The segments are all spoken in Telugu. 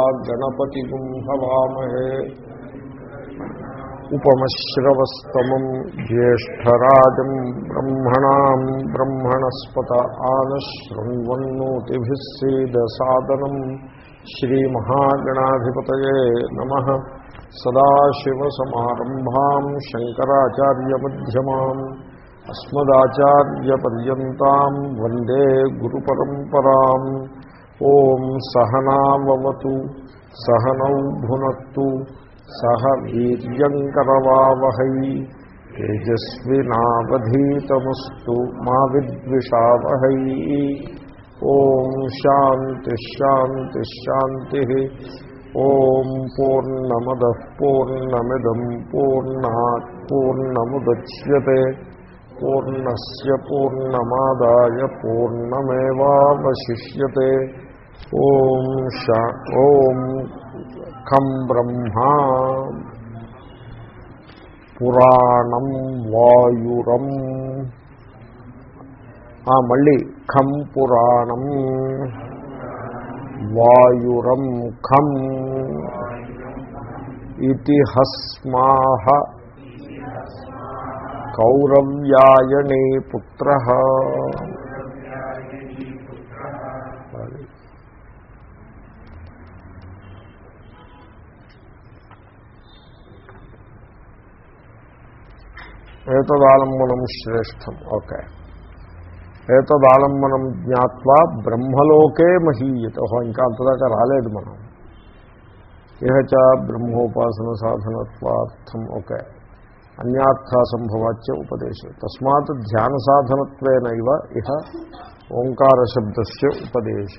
गणपतिगुं हवामहे। उपमश्रवस्तमं ज्येष्ठराजं ब्रह्मणां ब्रह्मणस्पत आनशृण्वन्नोतिभिः सीदसादनं श्रीमहागणाधिपतये नमः। सदाशिवसमारम्भां शङ्कराचार्यमध्यमाम्, अस्मदाचार्यपर्यन्तां वंदे गुरुपरम्पराम्। ఓం సహనావతు సహనౌ భునత్తు సహ వీర్యంకరవావహై తేజస్వినావధీతమస్తు మా విద్విషావహై. ఓం శాంతిశాంతిశాంతి ఓం పూర్ణమద పూర్ణమిదం పూర్ణా పూర్ణముద్య పూర్ణస్ పూర్ణమాదాయ పూర్ణమేవాశిష్యే ఓం శ ఓం కం బ్రహ్మా పురాణం వాయురం. మళ్ళీ ఖం పురాణం వాయురం ఖం ఇతిహస్మాహ కౌరవ్యాయణే పుత్ర. ఏతదాలంబనం శ్రేష్టం. ఓకే. ఏతదాలంబనం జ్ఞాత్వా బ్రహ్మలోకే మహీయత. ఇంకా అంతదాకా రాలేదు మనం. ఇహచ బ్రహ్మోపాసన సాధనత్వార్థం ఓకే. అన్యార్థ సంభవాచ్య ఉపదేశం. తస్మాత్ ధ్యాన సాధనత్వేనైవ ఇహ ఓంకార శబ్దస్య ఉపదేశ.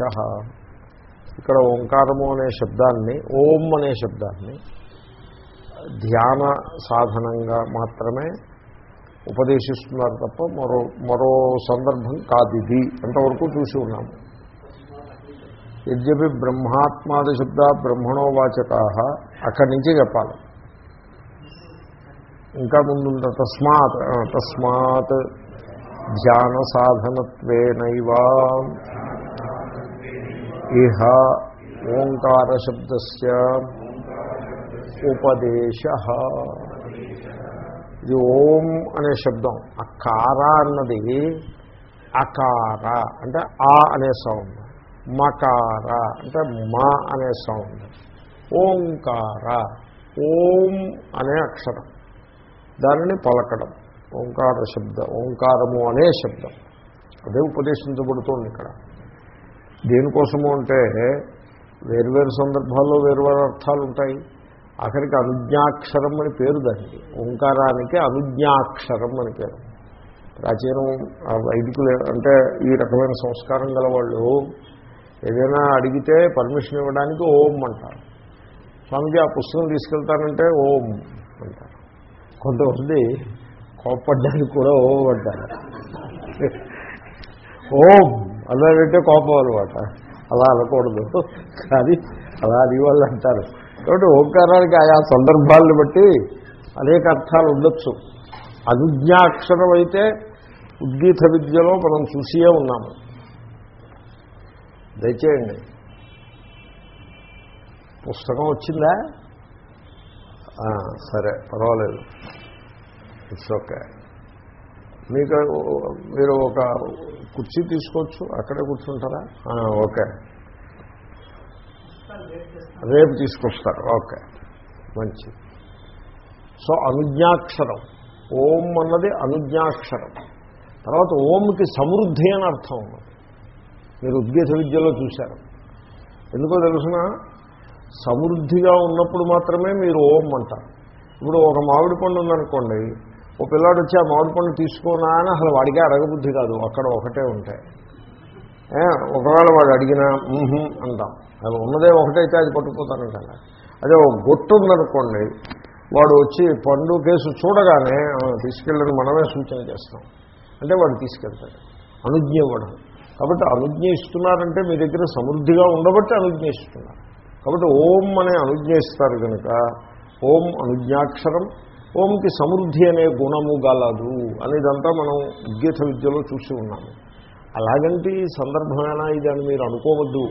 ఇక్కడ ఓంకారము అనే శబ్దాన్ని ఓం అనే శబ్దాన్ని ధ్యాన సాధనంగా మాత్రమే ఉపదేశిస్తున్నారు తప్ప మరో మరో సందర్భం కాదు ఇది ఎంతవరకు చూసి ఉన్నాము. యద్యపి బ్రహ్మాత్మాది శబ్ద బ్రహ్మణోవాచకా అక్కడి నుంచే చెప్పాలి. ఇంకా ముందు తస్మాత్ తస్మాత్ ధ్యాన సాధనత్వేనైవా ఇహ ఓంకార శబ్దస్య ఉపదేశ. ఇది ఓం అనే శబ్దం. అకార అన్నది అకార అంటే ఆ అనే సౌండ్. మకార అంటే మా అనే సౌండ్. ఓంకార ఓం అనే అక్షరం. దానిని పలకడం. ఓంకార శబ్ద ఓంకారము అనే శబ్దం. అదే ఉపదేశించబడుతోంది ఇక్కడ. దేనికోసము అంటే వేర్వేరు సందర్భాల్లో వేరువేరు అర్థాలు ఉంటాయి ఆఖరికి అనుజ్ఞాక్షరం అని పేరు దానికి. ఓంకారానికి అనుజ్ఞాక్షరం అని పేరు. ప్రాచీనం వైదికులు అంటే ఈ రకమైన సంస్కారం గల వాళ్ళు ఏదైనా అడిగితే పర్మిషన్ ఇవ్వడానికి ఓం అంటారు. స్వామికి ఆ పుస్తకం తీసుకెళ్తానంటే ఓం అంటారు. కొంతమంది కోపడ్డానికి కూడా ఓం అంటారు. ఓం అలాగంటే కోపం అనమాట అలా అనకూడదు. కానీ అలా అది వాళ్ళు అంటారు. కాబట్టి ఓంకారానికి ఆయా సందర్భాలను బట్టి అనేక అర్థాలు ఉండొచ్చు. అనుజ్ఞాక్షరం అయితే ఉద్గీత విద్యలో మనం చూసియే ఉన్నాము. దయచేయండి. పుస్తకం వచ్చిందా? సరే పర్వాలేదు. ఇట్స్ ఓకే మీకు మీరు ఒక కుర్చీ తీసుకోవచ్చు? అక్కడే కూర్చుంటారా? ఓకే. రేపు తీసుకొస్తారు. ఓకే. మంచి. సో అనుజ్ఞాక్షరం. ఓం అన్నది అనుజ్ఞాక్షరం. తర్వాత ఓంకి సమృద్ధి అని అర్థం ఉన్నది మీరు ఉద్దేశ విద్యలో చూశారు. ఎందుకో తెలుసిన? సమృద్ధిగా ఉన్నప్పుడు మాత్రమే మీరు ఓం అంటారు. ఇప్పుడు ఒక మామిడి పండు ఉందనుకోండి ఓ పిల్లాడు వచ్చి ఆ మామిడి పండు తీసుకోనా అని అసలు వాడికే అడగబుద్ధి కాదు. అక్కడ ఒకటే ఉంటాయి ఒకవేళ వాడు అడిగినా అంటాం. అది ఉన్నదే ఒకటైతే అది పట్టుకుపోతానంట అదే ఒక గుట్టు ఉందనుకోండి వాడు వచ్చి పండు కేసు చూడగానే తీసుకెళ్ళని మనమే సూచన చేస్తాం. అంటే వాడు తీసుకెళ్తాడు. అనుజ్ఞ ఇవ్వడం. కాబట్టి అనుజ్ఞ ఇస్తున్నారంటే మీ దగ్గర సమృద్ధిగా ఉండబట్టి అనుజ్ఞ ఇస్తున్నారు. కాబట్టి ఓం అనే అనుజ్ఞ ఇస్తారు కనుక ఓం అనుజ్ఞాక్షరం ఓంకి సమృద్ధి అనే గుణము గలదు అనేదంతా మనం ఉద్గీత విద్యలో చూసి ఉన్నాము. అలాగంటి సందర్భమేనా ఇది అని మీరు అనుకోవద్దు.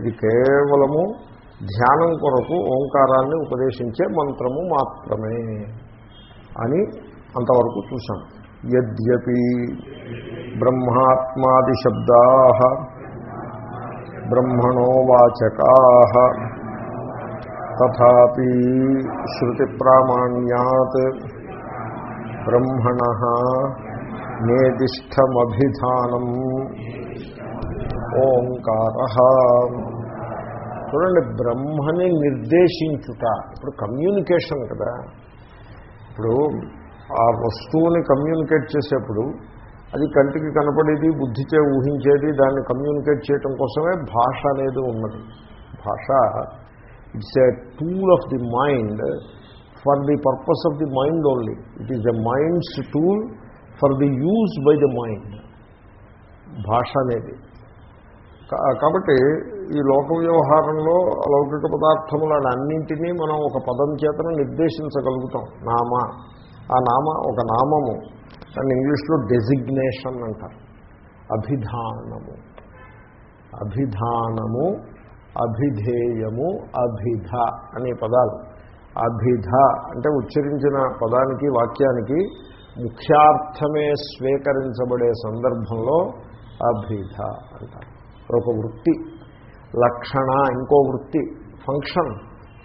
ఇది కేవలము ధ్యానం కొరకు ఓంకారాన్ని ఉపదేశించే మంత్రము మాత్రమే అని అంతవరకు చూశాం యద్యపి బ్రహ్మాత్మాది శబ్దా బ్రహ్మణో వాచకా తథాపి శృతి ప్రామాణ్యాత్ బ్రహ్మణ నేదిష్టమభిధానం ఓంకార. చూడండి బ్రహ్మని నిర్దేశించుట. ఇప్పుడు కమ్యూనికేషన్ కదా. ఇప్పుడు ఆ వస్తువుని కమ్యూనికేట్ చేసేప్పుడు అది కంటికి కనపడేది బుద్ధిచే ఊహించేది దాన్ని కమ్యూనికేట్ చేయటం కోసమే భాష అనేది ఉన్నది. భాష it's a tool of the mind for the purpose of the mind only it is a mind's tool for the use by the mind. భాష అనేది. కాబట్టి ఈ లోక వ్యవహారంలో అలౌకిక పదార్థములను అన్నింటినీ మనం ఒక పదం చేతను నిర్దేశించగలుగుతాం. నామ. ఆ నామ ఒక నామము. దాన్ని ఇంగ్లీష్లో డెసిగ్నేషన్ అంటారు. అభిధానము. అభిధానము అభిధేయము అభిధ అనే పదాలు. అభిధ అంటే ఉచ్చరించిన పదానికి వాక్యానికి ముఖ్యార్థమే స్వీకరించబడే సందర్భంలో అభిధ అంటారు ఒక వృత్తి లక్షణ ఇంకో వృత్తి function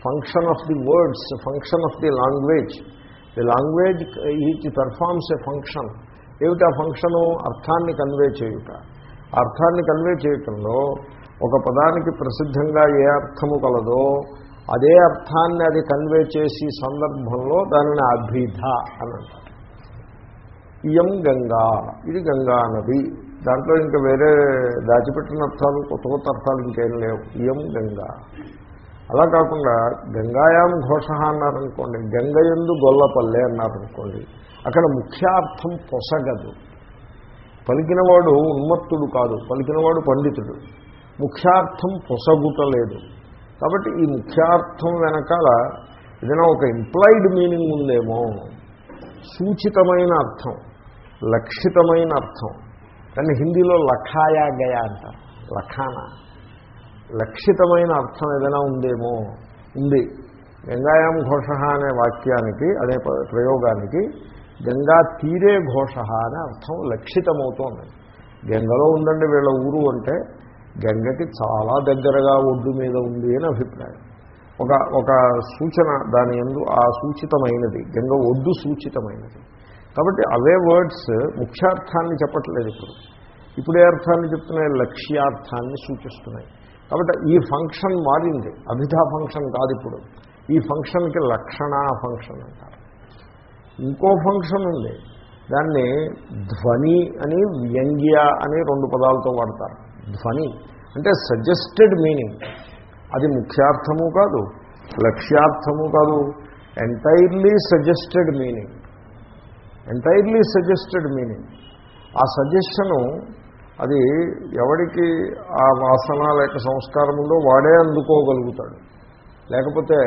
function of the words function of the language. The language each performs a function. ఏమిటి ఆ ఫంక్షను? అర్థాన్ని కన్వే చేయుట. అర్థాన్ని కన్వే చేయటంలో ఒక పదానికి ప్రసిద్ధంగా ఏ అర్థము కలదో అదే అర్థాన్ని అది కన్వే చేసి సందర్భంలో దానిని అభిధ అని అంటారు. ఇయం గంగా. ఇది గంగా నది. దాంట్లో ఇంకా వేరే దాచిపెట్టిన అర్థాలు కొత్త కొత్త అర్థాలు ఇంకేం లేవు. ఇయం గంగా. అలా కాకుండా గంగాయాం ఘోష అన్నారనుకోండి గంగయందు గొల్లపల్లె అన్నారనుకోండి అక్కడ ముఖ్యార్థం పొసగదు. పలికినవాడు ఉన్మత్తుడు కాదు పలికినవాడు పండితుడు. ముఖ్యార్థం పొసగుటలేదు. కాబట్టి ఈ ముఖ్యార్థం వెనకాల ఏదైనా ఒక ఇంప్లాయిడ్ మీనింగ్ ఉందేమో. సూచితమైన అర్థం లక్షితమైన అర్థం. కానీ హిందీలో లఖాయా గయా అంటారు. లఖానా. లక్షితమైన అర్థం ఏదైనా ఉందేమో. ఉంది. గంగాయాం ఘోష అనే వాక్యానికి అనే ప్రయోగానికి గంగా తీరే ఘోష అనే అర్థం లక్షితమవుతోంది. గంగలో ఉందండి వీళ్ళ ఊరు అంటే గంగకి చాలా దగ్గరగా ఒడ్డు మీద ఉంది అని అభిప్రాయం. ఒక ఒక సూచన దాని ఎందు ఆ సూచితమైనది. గంగ ఒడ్డు సూచితమైనది. కాబట్టి అవే వర్డ్స్ ముఖ్యార్థాన్ని చెప్పట్లేదు ఇప్పుడు. ఇప్పుడు ఏ అర్థాన్ని చెప్తున్నాయి లక్ష్యార్థాన్ని సూచిస్తున్నాయి. కాబట్టి ఈ ఫంక్షన్ మారింది. అభిధా ఫంక్షన్ కాదు ఇప్పుడు. ఈ ఫంక్షన్కి లక్షణ ఫంక్షన్ అంటారు. ఇంకో ఫంక్షన్ ఉంది. దాన్ని ధ్వని అని వ్యంగ్య అని రెండు పదాలతో వాడతారు. ధ్వని అంటే సజెస్టెడ్ మీనింగ్ అది ముఖ్యార్థము కాదు లక్ష్యార్థము కాదు. Entirely suggested meaning entirely suggested meaning ఆ సజెషను అది ఎవడికి ఆ వాసన లేక సంస్కారం ఉందో వాడే అందుకోగలుగుతాడు. లేకపోతే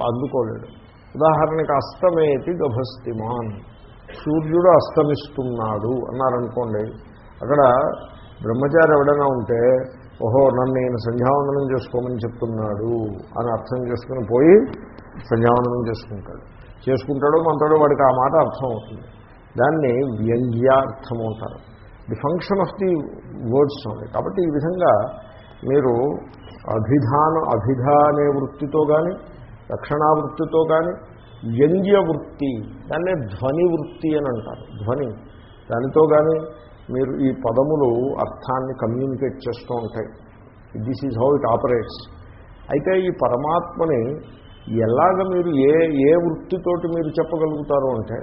అందుకోలేడు. ఉదాహరణకి అస్తమేతి గభస్తిమాన్. సూర్యుడు అస్తమిస్తున్నాడు అన్నారనుకోండి అక్కడ బ్రహ్మచారి ఎవడైనా ఉంటే ఓహో నన్ను నేను సంధ్యావందనం చేసుకోమని చెప్తున్నాడు అని అర్థం చేసుకుని పోయి సంధ్యావందనం చేసుకుంటాడు. చేసుకుంటాడో మనతాడో వాడికి ఆ మాట అర్థం అవుతుంది. దాన్ని వ్యంగ్యార్థం అంటారు the function of the words ఉంది కాబట్టి ఈ విధంగా మీరు అభిధాన అభిధ అనే వృత్తితో కానీ రక్షణావృత్తితో కానీ వ్యంగ్య వృత్తి దాన్నే ధ్వని వృత్తి అని అంటారు. ధ్వని. దానితో కానీ మీరు ఈ పదములు అర్థాన్ని కమ్యూనికేట్ చేస్తూ ఉంటాయి. This is how it operates అయితే ఈ పరమాత్మని ఎలాగ మీరు ఏ ఏ వృత్తితోటి మీరు చెప్పగలుగుతారు అంటే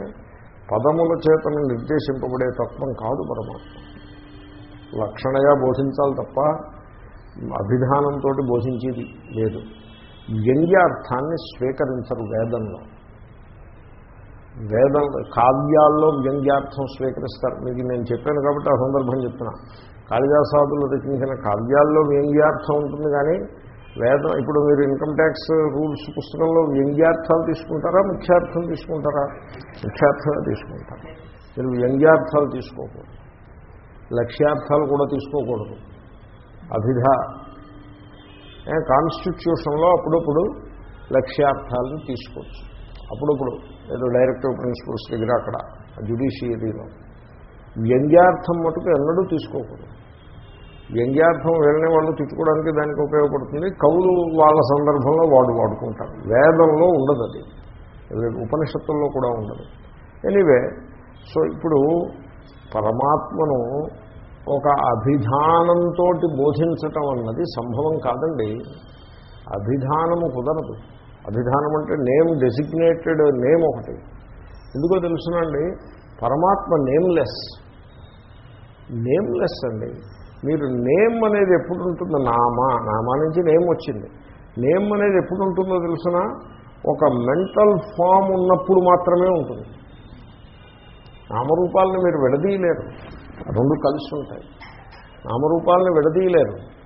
పదముల చేతను నిర్దేశింపబడే తత్వం కాదు పరమాత్మ. లక్షణగా బోధించాలి తప్ప అభిధానంతో బోధించేది లేదు. వ్యంగ్యార్థాన్ని స్వీకరించరు వేదంలో. వేదం కావ్యాల్లో వ్యంగ్యార్థం స్వీకరిస్తారు. మీకు నేను చెప్పాను కాబట్టి ఆ సందర్భం చెప్తున్నా. కాళిదాసాదులు రచించిన కావ్యాల్లో వ్యంగ్యార్థం ఉంటుంది కానీ వేదం ఇప్పుడు మీరు ఇన్కమ్ ట్యాక్స్ రూల్స్ పుస్తకంలో వ్యంగ్యార్థాలు తీసుకుంటారా ముఖ్యార్థం తీసుకుంటారా? ముఖ్యార్థమే తీసుకుంటారు. మీరు వ్యంగ్యార్థాలు తీసుకోకూడదు. లక్ష్యార్థాలు కూడా తీసుకోకూడదు. అభిధ కాన్స్టిట్యూషన్లో అప్పుడప్పుడు లక్ష్యార్థాలను తీసుకోవచ్చు. అప్పుడప్పుడు ఏదో డైరెక్టర్ ప్రిన్సిపల్స్ దగ్గర అక్కడ జ్యుడిషియరీలో. వ్యంగ్యార్థం మటుకు ఎన్నడూ తీసుకోకూడదు. వ్యంగ్యార్థం వెళ్ళని వాళ్ళు తిట్టుకోవడానికి దానికి ఉపయోగపడుతుంది. కవులు వాళ్ళ సందర్భంలో వాడు వాడుకుంటారు. వేదంలో ఉండదు అది. ఉపనిషత్తుల్లో కూడా ఉండదు. ఎనీవే సో ఇప్పుడు పరమాత్మను ఒక అభిధానంతో బోధించటం అన్నది సంభవం కాదండి. అభిధానము కుదరదు. అభిధానం అంటే నేమ్ డెసిగ్నేటెడ్ నేమ్ ఒకటి. ఎందుకో తెలుసునండి పరమాత్మ నేమ్లెస్ నేమ్లెస్ అండి. మీరు నేమ్ అనేది ఎప్పుడు ఉంటుందో నామా నామా నుంచి నేమ్ వచ్చింది. నేమ్ అనేది ఎప్పుడు ఉంటుందో తెలుసిన? ఒక మెంటల్ ఫామ్ ఉన్నప్పుడు మాత్రమే ఉంటుంది. నామరూపాలను మీరు విడదీయలేరు. రెండు కలిసి ఉంటాయి. నామరూపాలను విడదీయలేరు.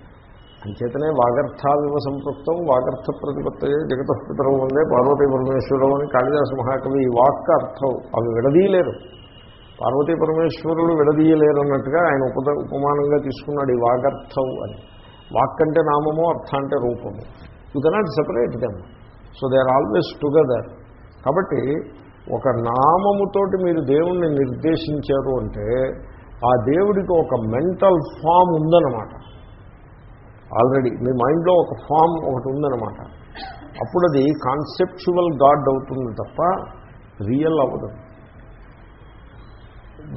అంచేతనే వాగర్థావివ సంపృక్తం వాగర్థ ప్రతిపత్తయే జగత పితరం ఉందే పార్వతీ పరమేశ్వరం అని కాళిదాస మహాకవి ఈ వాక్ అర్థం. అవి విడదీయలేరు. పార్వతీ పరమేశ్వరులు విడదీయలేరు అన్నట్టుగా ఆయన ఉపద ఉపమానంగా తీసుకున్నాడు ఈ వాగర్థం అని. వాక్ అంటే నామము అర్థ అంటే రూపము. You cannot separate them so they are always together కాబట్టి ఒక నామముతోటి మీరు దేవుణ్ణి నిర్దేశించారు అంటే ఆ దేవుడికి ఒక మెంటల్ ఫామ్ ఉందన్నమాట. ఆల్రెడీ మీ మైండ్లో ఒక ఫామ్ ఒకటి ఉందన్నమాట. అప్పుడు అది కాన్సెప్చువల్ గాడ్ అవుతుంది తప్ప రియల్ అవ్వదు.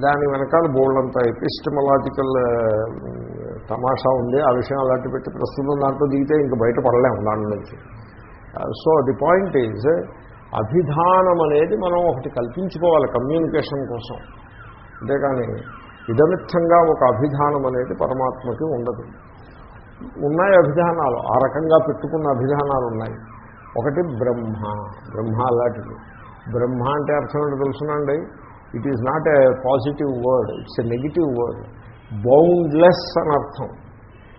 దాని వెనకాల బోల్డంత ఎపిస్టమలాజికల్ తమాషా ఉంది. ఆ విషయం అలాంటి పెట్టి ప్రస్తుతం దాంట్లో దిగితే ఇంక బయటపడలేము దాని నుంచి. సో ది పాయింట్ ఈజ్ అభిధానం అనేది మనం ఒకటి కల్పించుకోవాలి కమ్యూనికేషన్ కోసం. అంతేకాని ఇదమిత్తంగా ఒక అభిధానం అనేది పరమాత్మకి ఉండదు. ఉన్నాయి అభిధానాలు. ఆ రకంగా పెట్టుకున్న అభిధానాలు ఉన్నాయి. ఒకటి బ్రహ్మ. బ్రహ్మ అలాంటిది. బ్రహ్మ అంటే అర్థం ఏంటో తెలుసునండి it is not a positive word it's a negative word boundless అని అర్థం.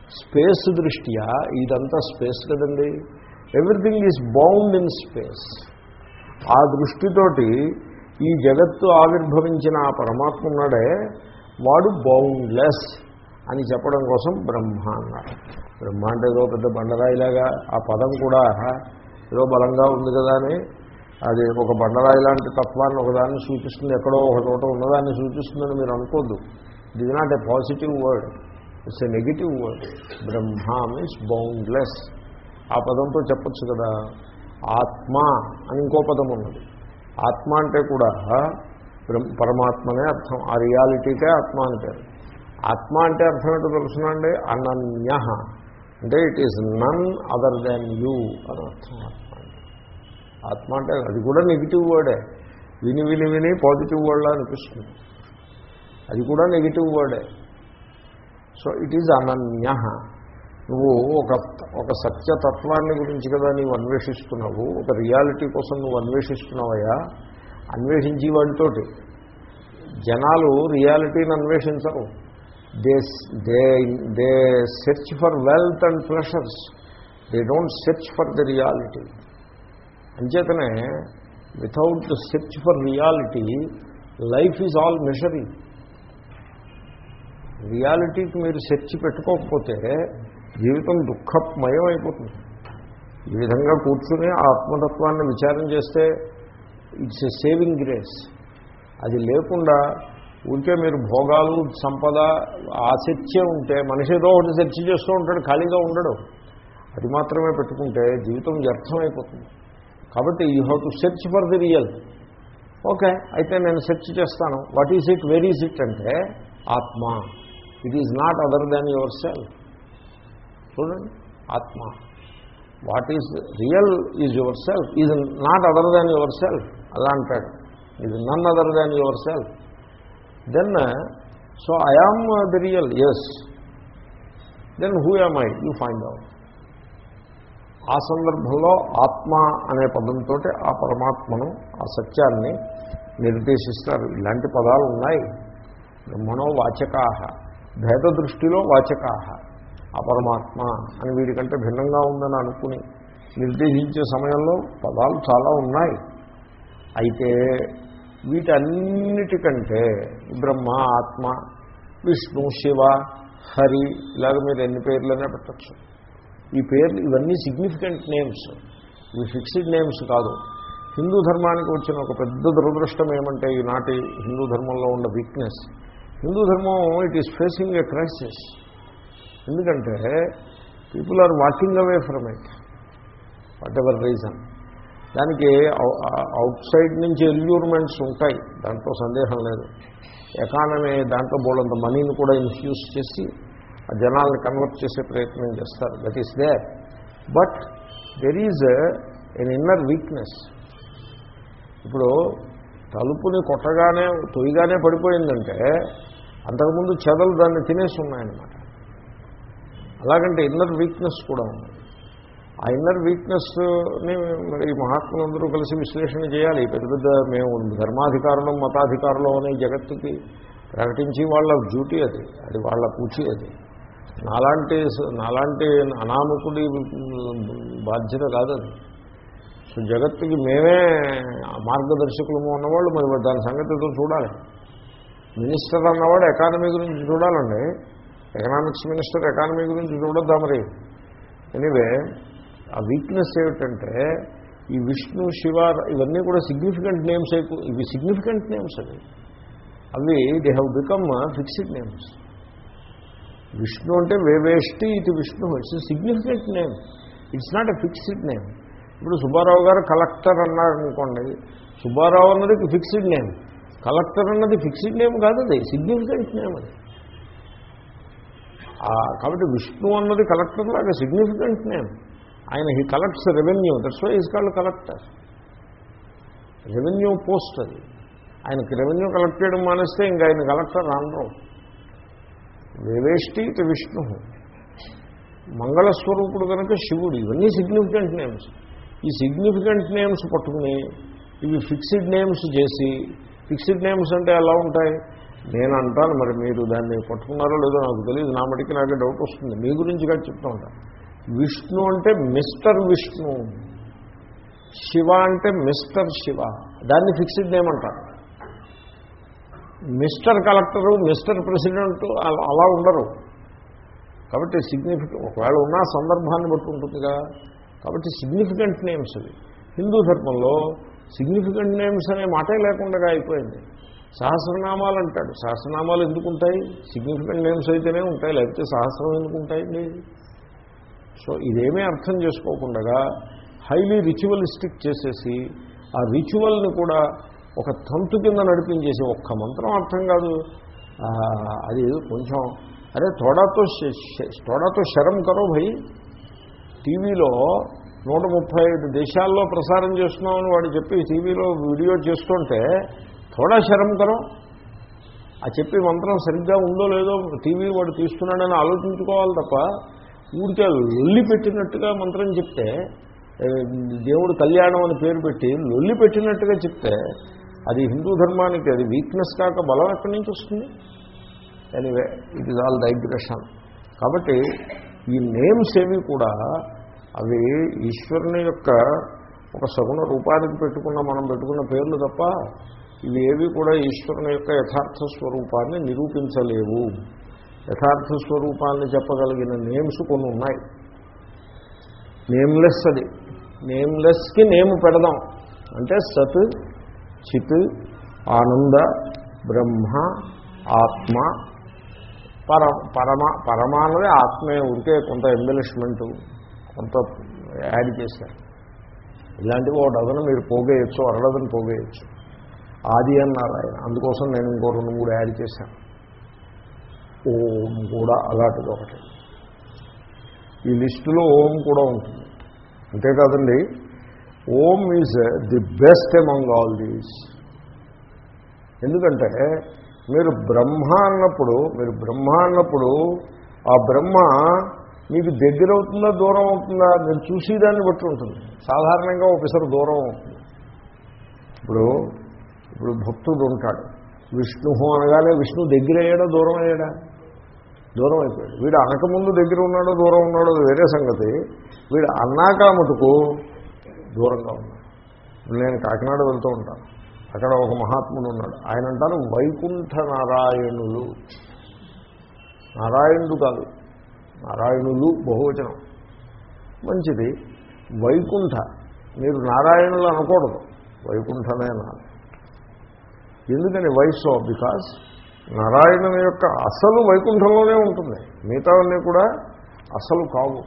స్పేస్ దృష్ట్యా ఇదంతా స్పేస్ కదండి? Everything is bound in space ఆ దృష్టితోటి ఈ జగత్తు ఆవిర్భవించిన ఆ పరమాత్మ ఉన్నాడే. వాడు బౌండ్లెస్ అని చెప్పడం కోసం బ్రహ్మ అన్నారు. బ్రహ్మ అంటే ఏదో పెద్ద బండరాయిలాగా ఆ పదం కూడా ఏదో బలంగా ఉంది కదా అని అది ఒక బండరాయి లాంటి తత్వాన్ని ఒకదాన్ని సూచిస్తుంది ఎక్కడో ఒక చోట ఉన్నదాన్ని సూచిస్తుందని మీరు అనుకోద్దు. It is not a positive word it's a negative word Brahma means boundless ఆ పదంతో చెప్పచ్చు కదా. ఆత్మ అని ఇంకో పదం ఉన్నది. ఆత్మ అంటే కూడా పరమాత్మనే అర్థం. ఆ రియాలిటీకే ఆత్మ అని పేరు. ఆత్మ అంటే అర్థం ఏంటో తెలుసునండి? అనన్య. అంటే it is none other than you అని అర్థం ఆత్మ అంటే ఆత్మ అంటే అది కూడా నెగిటివ్ వర్డే విని విని విని పాజిటివ్ వర్డ్లా అనిపిస్తుంది. అది కూడా నెగిటివ్ వర్డే సో ఇట్ ఈజ్ అనన్య. నువ్వు ఒక ఒక సత్యతత్వాన్ని గురించి కదా నీవు అన్వేషిస్తున్నావు ఒక రియాలిటీ కోసం నువ్వు అన్వేషిస్తున్నావయ్యా? అన్వేషించి వాటితోటి జనాలు రియాలిటీని అన్వేషించరు. They they they search for wealth and pleasures they don't search for the reality అంచేతనే without the search for reality life is all misery రియాలిటీకి మీరు సెర్చ్ పెట్టుకోకపోతే జీవితం దుఃఖమయం అయిపోతుంది. ఈ విధంగా కూర్చుని ఆత్మతత్వాన్ని విచారం చేస్తే ఇట్స్ ఎ సేవింగ్ గ్రేస్ అది లేకుండా ఉంటే మీరు భోగాలు సంపద ఆసక్త్యే ఉంటే మనిషి ఏదో ఒకటి సెర్చ్ చేస్తూ ఉంటాడు ఖాళీగా ఉండడు. అది మాత్రమే పెట్టుకుంటే జీవితం వ్యర్థం అయిపోతుంది కాబట్టి you have to search for the real. Okay అయితే నేను సెర్చ్ చేస్తాను. What is it where is it అంటే ఆత్మ. It is not other than yourself. చూడండి ఆత్మ. What is real is yourself. Is not other than yourself. అలా అంటాడు. Is none other than yourself. Then so I am the real yes then who am I you find out ఆ సందర్భంలో ఆత్మ అనే పదంతో ఆ పరమాత్మను ఆ సత్యాన్ని నిర్దేశిస్తారు. ఇలాంటి పదాలు ఉన్నాయి. బ్రహ్మణో వాచకాహ భేద దృష్టిలో వాచకాహ ఆ పరమాత్మ అని వీడికంటే భిన్నంగా ఉందని అనుకుని నిర్దేశించే సమయంలో పదాలు చాలా ఉన్నాయి. అయితే వీటన్నిటికంటే బ్రహ్మ ఆత్మ విష్ణు శివ హరి ఇలాగ మీరు ఎన్ని పేర్లైనా పెట్టచ్చు. ఈ పేర్లు ఇవన్నీ సిగ్నిఫికెంట్ నేమ్స్ ఇవి ఫిక్స్డ్ నేమ్స్ కాదు. హిందూ ధర్మానికి వచ్చిన ఒక పెద్ద దురదృష్టం ఏమంటే ఈనాటి హిందూ ధర్మంలో ఉన్న వీక్నెస్ హిందూ ధర్మం it is facing a crisis ఎందుకంటే people are walking away from it whatever reason దానికి అవుట్ సైడ్ నుంచి ఎల్యూర్మెంట్స్ ఉంటాయి. దాంట్లో సందేహం లేదు. ఎకానమీ దాంట్లో బోలంత మనీని కూడా ఇన్ఫ్యూజ్ చేసి ఆ జనాలను కన్వర్ట్ చేసే ప్రయత్నం చేస్తారు. That is there but there is an inner weakness ఇప్పుడు తలుపుని కొట్టగానే తొయ్యగానే పడిపోయిందంటే అంతకుముందు చెదలు దాన్ని తినేసి ఉన్నాయన్నమాట. అలాగంటే ఇన్నర్ వీక్నెస్ కూడా ఉంది. ఆ ఇన్నర్ వీక్నెస్ని మరి మహాత్ములందరూ కలిసి విశ్లేషణ చేయాలి. పెద్ద పెద్ద మేము ధర్మాధికారులం మతాధికారులం అనే జగత్తుకి ప్రకటించి వాళ్ళ డ్యూటీ అది. అది వాళ్ళ పూచి అది. నాలాంటి నాలాంటి అనామకుడి బాధ్యత కాదది సో జగత్తుకి మేమే మార్గదర్శకులము ఉన్నవాళ్ళు మరి దాని సంగతితో చూడాలి. మినిస్టర్ అన్నవాడు ఎకానమీ గురించి చూడాలండి. ఎకనామిక్స్ మినిస్టర్ ఎకానమీ గురించి చూడొద్దా మరి? ఎనీవే ఆ వీక్నెస్ ఏమిటంటే ఈ విష్ణు శివ ఇవన్నీ కూడా సిగ్నిఫికెంట్ నేమ్స్ ఇవి సిగ్నిఫికెంట్ నేమ్స్ అవి. అవి they have become fixed names Vishnu అంటే వేవేష్టి ఇది Vishnu it's significant name it's not a fixed name ఇప్పుడు సుబ్బారావు గారు కలెక్టర్ అన్నారనుకోండి సుబ్బారావు అన్నది ఫిక్స్డ్ నేమ్ కలెక్టర్ అన్నది ఫిక్స్డ్ నేమ్ కాదు అది సిగ్నిఫికెంట్ నేమ్ అది. కాబట్టి విష్ణు అన్నది కలెక్టర్ లాగా సిగ్నిఫికెంట్ నేమ్ ఆయన he collects revenue that's why is called collector revenue post అది. ఆయనకి రెవెన్యూ కలెక్ట్ చేయడం మానేస్తే ఇంకా ఆయన కలెక్టర్ అనరు వేవేష్టి ఇటు విష్ణు. మంగళస్వరూపుడు కనుక శివుడు. ఇవన్నీ సిగ్నిఫికెంట్ నేమ్స్ ఈ సిగ్నిఫికెంట్ నేమ్స్ పట్టుకుని ఇవి ఫిక్స్డ్ నేమ్స్ చేసి ఫిక్స్డ్ నేమ్స్ అంటే ఎలా ఉంటాయి? నేను అంటాను మరి మీరు దాన్ని పట్టుకున్నారో లేదో నాకు తెలియదు. నా మటుకి నాకే డౌట్ వస్తుంది. మీ గురించి కూడా చెప్తూ ఉంటాను విష్ణు అంటే మిస్టర్ విష్ణు. శివ అంటే మిస్టర్ శివ. దాన్ని ఫిక్స్డ్ నేమ్ అంటారు. మిస్టర్ కలెక్టరు మిస్టర్ ప్రెసిడెంట్ అలా ఉండరు. కాబట్టి సిగ్నిఫికెంట్ ఒకవేళ ఉన్న సందర్భాన్ని బట్టి ఉంటుందిగా కాబట్టి సిగ్నిఫికెంట్ నేమ్స్ అవి. హిందూ ధర్మంలో సిగ్నిఫికెంట్ నేమ్స్ అనే మాటే లేకుండా అయిపోయింది. సహస్రనామాలు అంటాడు. సహస్రనామాలు ఎందుకు ఉంటాయి సిగ్నిఫికెంట్ నేమ్స్ అయితేనే ఉంటాయి. లేకపోతే సహస్రం ఎందుకు ఉంటాయండి? సో ఇదేమీ అర్థం చేసుకోకుండా హైలీ రిచువలిస్టిక్ చేసేసి ఆ రిచువల్ని కూడా ఒక తంతు కింద నడిపించేసి ఒక్క మంత్రం అర్థం కాదు. అది కొంచెం అరే తోడాతో తోడాతో శరం కరో భయ్ టీవీలో నూట ముప్పై ఐదు దేశాల్లో ప్రసారం చేస్తున్నామని వాడు చెప్పి టీవీలో వీడియో చేస్తుంటే తోడా శరం కరో? ఆ చెప్పి మంత్రం సరిగ్గా ఉందో లేదో టీవీ వాడు తీస్తున్నాడని ఆలోచించుకోవాలి తప్ప ఊరికే లొల్లి పెట్టినట్టుగా మంత్రం చెప్తే దేవుడు కళ్యాణం అని పేరు పెట్టి లొల్లి పెట్టినట్టుగా చెప్తే అది హిందూ ధర్మానికి అది వీక్నెస్ కాక బలం ఎక్కడి నుంచి వస్తుంది? Anyway it is all digression కాబట్టి ఈ నేమ్స్ ఏవి కూడా అవి ఈశ్వరుని యొక్క ఒక సగుణ రూపానికి పెట్టుకున్న మనం పెట్టుకున్న పేర్లు తప్ప ఇవి ఏవి కూడా ఈశ్వరుని యొక్క యథార్థ స్వరూపాన్ని నిరూపించలేవు. యథార్థ స్వరూపాన్ని చెప్పగలిగిన నేమ్స్ కొన్ని ఉన్నాయి. నేమ్లెస్ అది. నేమ్లెస్కి నేమ్ పెడదాం. అంటే సత్ చిత్ ఆనంద బ్రహ్మ ఆత్మ. పర పరమ పరమానదే ఆత్మే ఉంటే కొంత ఎంబెలిష్మెంటు కొంత యాడ్ చేశారు. ఇలాంటివి ఒక డజన్ మీరు పోగేయచ్చు అర డజన్ పోగేయచ్చు. ఆది అన్నారు ఆయన. అందుకోసం నేను ఇంకో రెండు మూడు యాడ్ చేశాను. ఓం కూడా అలాంటిది ఒకటి. ఈ లిస్టులో ఓం కూడా ఉంటుంది. అంతేకాదండి Om is the best among all these. ఎందుకంటే మీరు బ్రహ్మ అన్నప్పుడు మీరు బ్రహ్మ అన్నప్పుడు ఆ బ్రహ్మ మీకు దగ్గర అవుతుందా దూరం అవుతుందా మీరు చూసేదాన్ని బట్టి ఉంటుంది. సాధారణంగా ఒకసారి దూరం అవుతుంది. ఇప్పుడు ఇప్పుడు భక్తుడు ఉంటాడు. విష్ణు అనగానే విష్ణు దగ్గర అయ్యాడా దూరం అయ్యాడా దూరం అయిపోయాడు. వీడు అనకముందు దగ్గర ఉన్నాడో దూరం ఉన్నాడో వేరే సంగతి. వీడు అన్నాక మటుకు దూరంగా ఉన్నాడు. నేను కాకినాడ వెళ్తూ ఉంటాను. అక్కడ ఒక మహాత్ముడు ఉన్నాడు. ఆయన అంటారు వైకుంఠ నారాయణులు. నారాయణుడు కాదు. నారాయణులు బహువచనం. మంచిది. వైకుంఠ. మీరు నారాయణులు అనకూడదు. వైకుంఠమే అనాలి ఎందుకని? వయసు బికాస్ నారాయణుని యొక్క అసలు వైకుంఠంలోనే ఉంటుంది. మిగతావన్నీ కూడా అసలు కావు.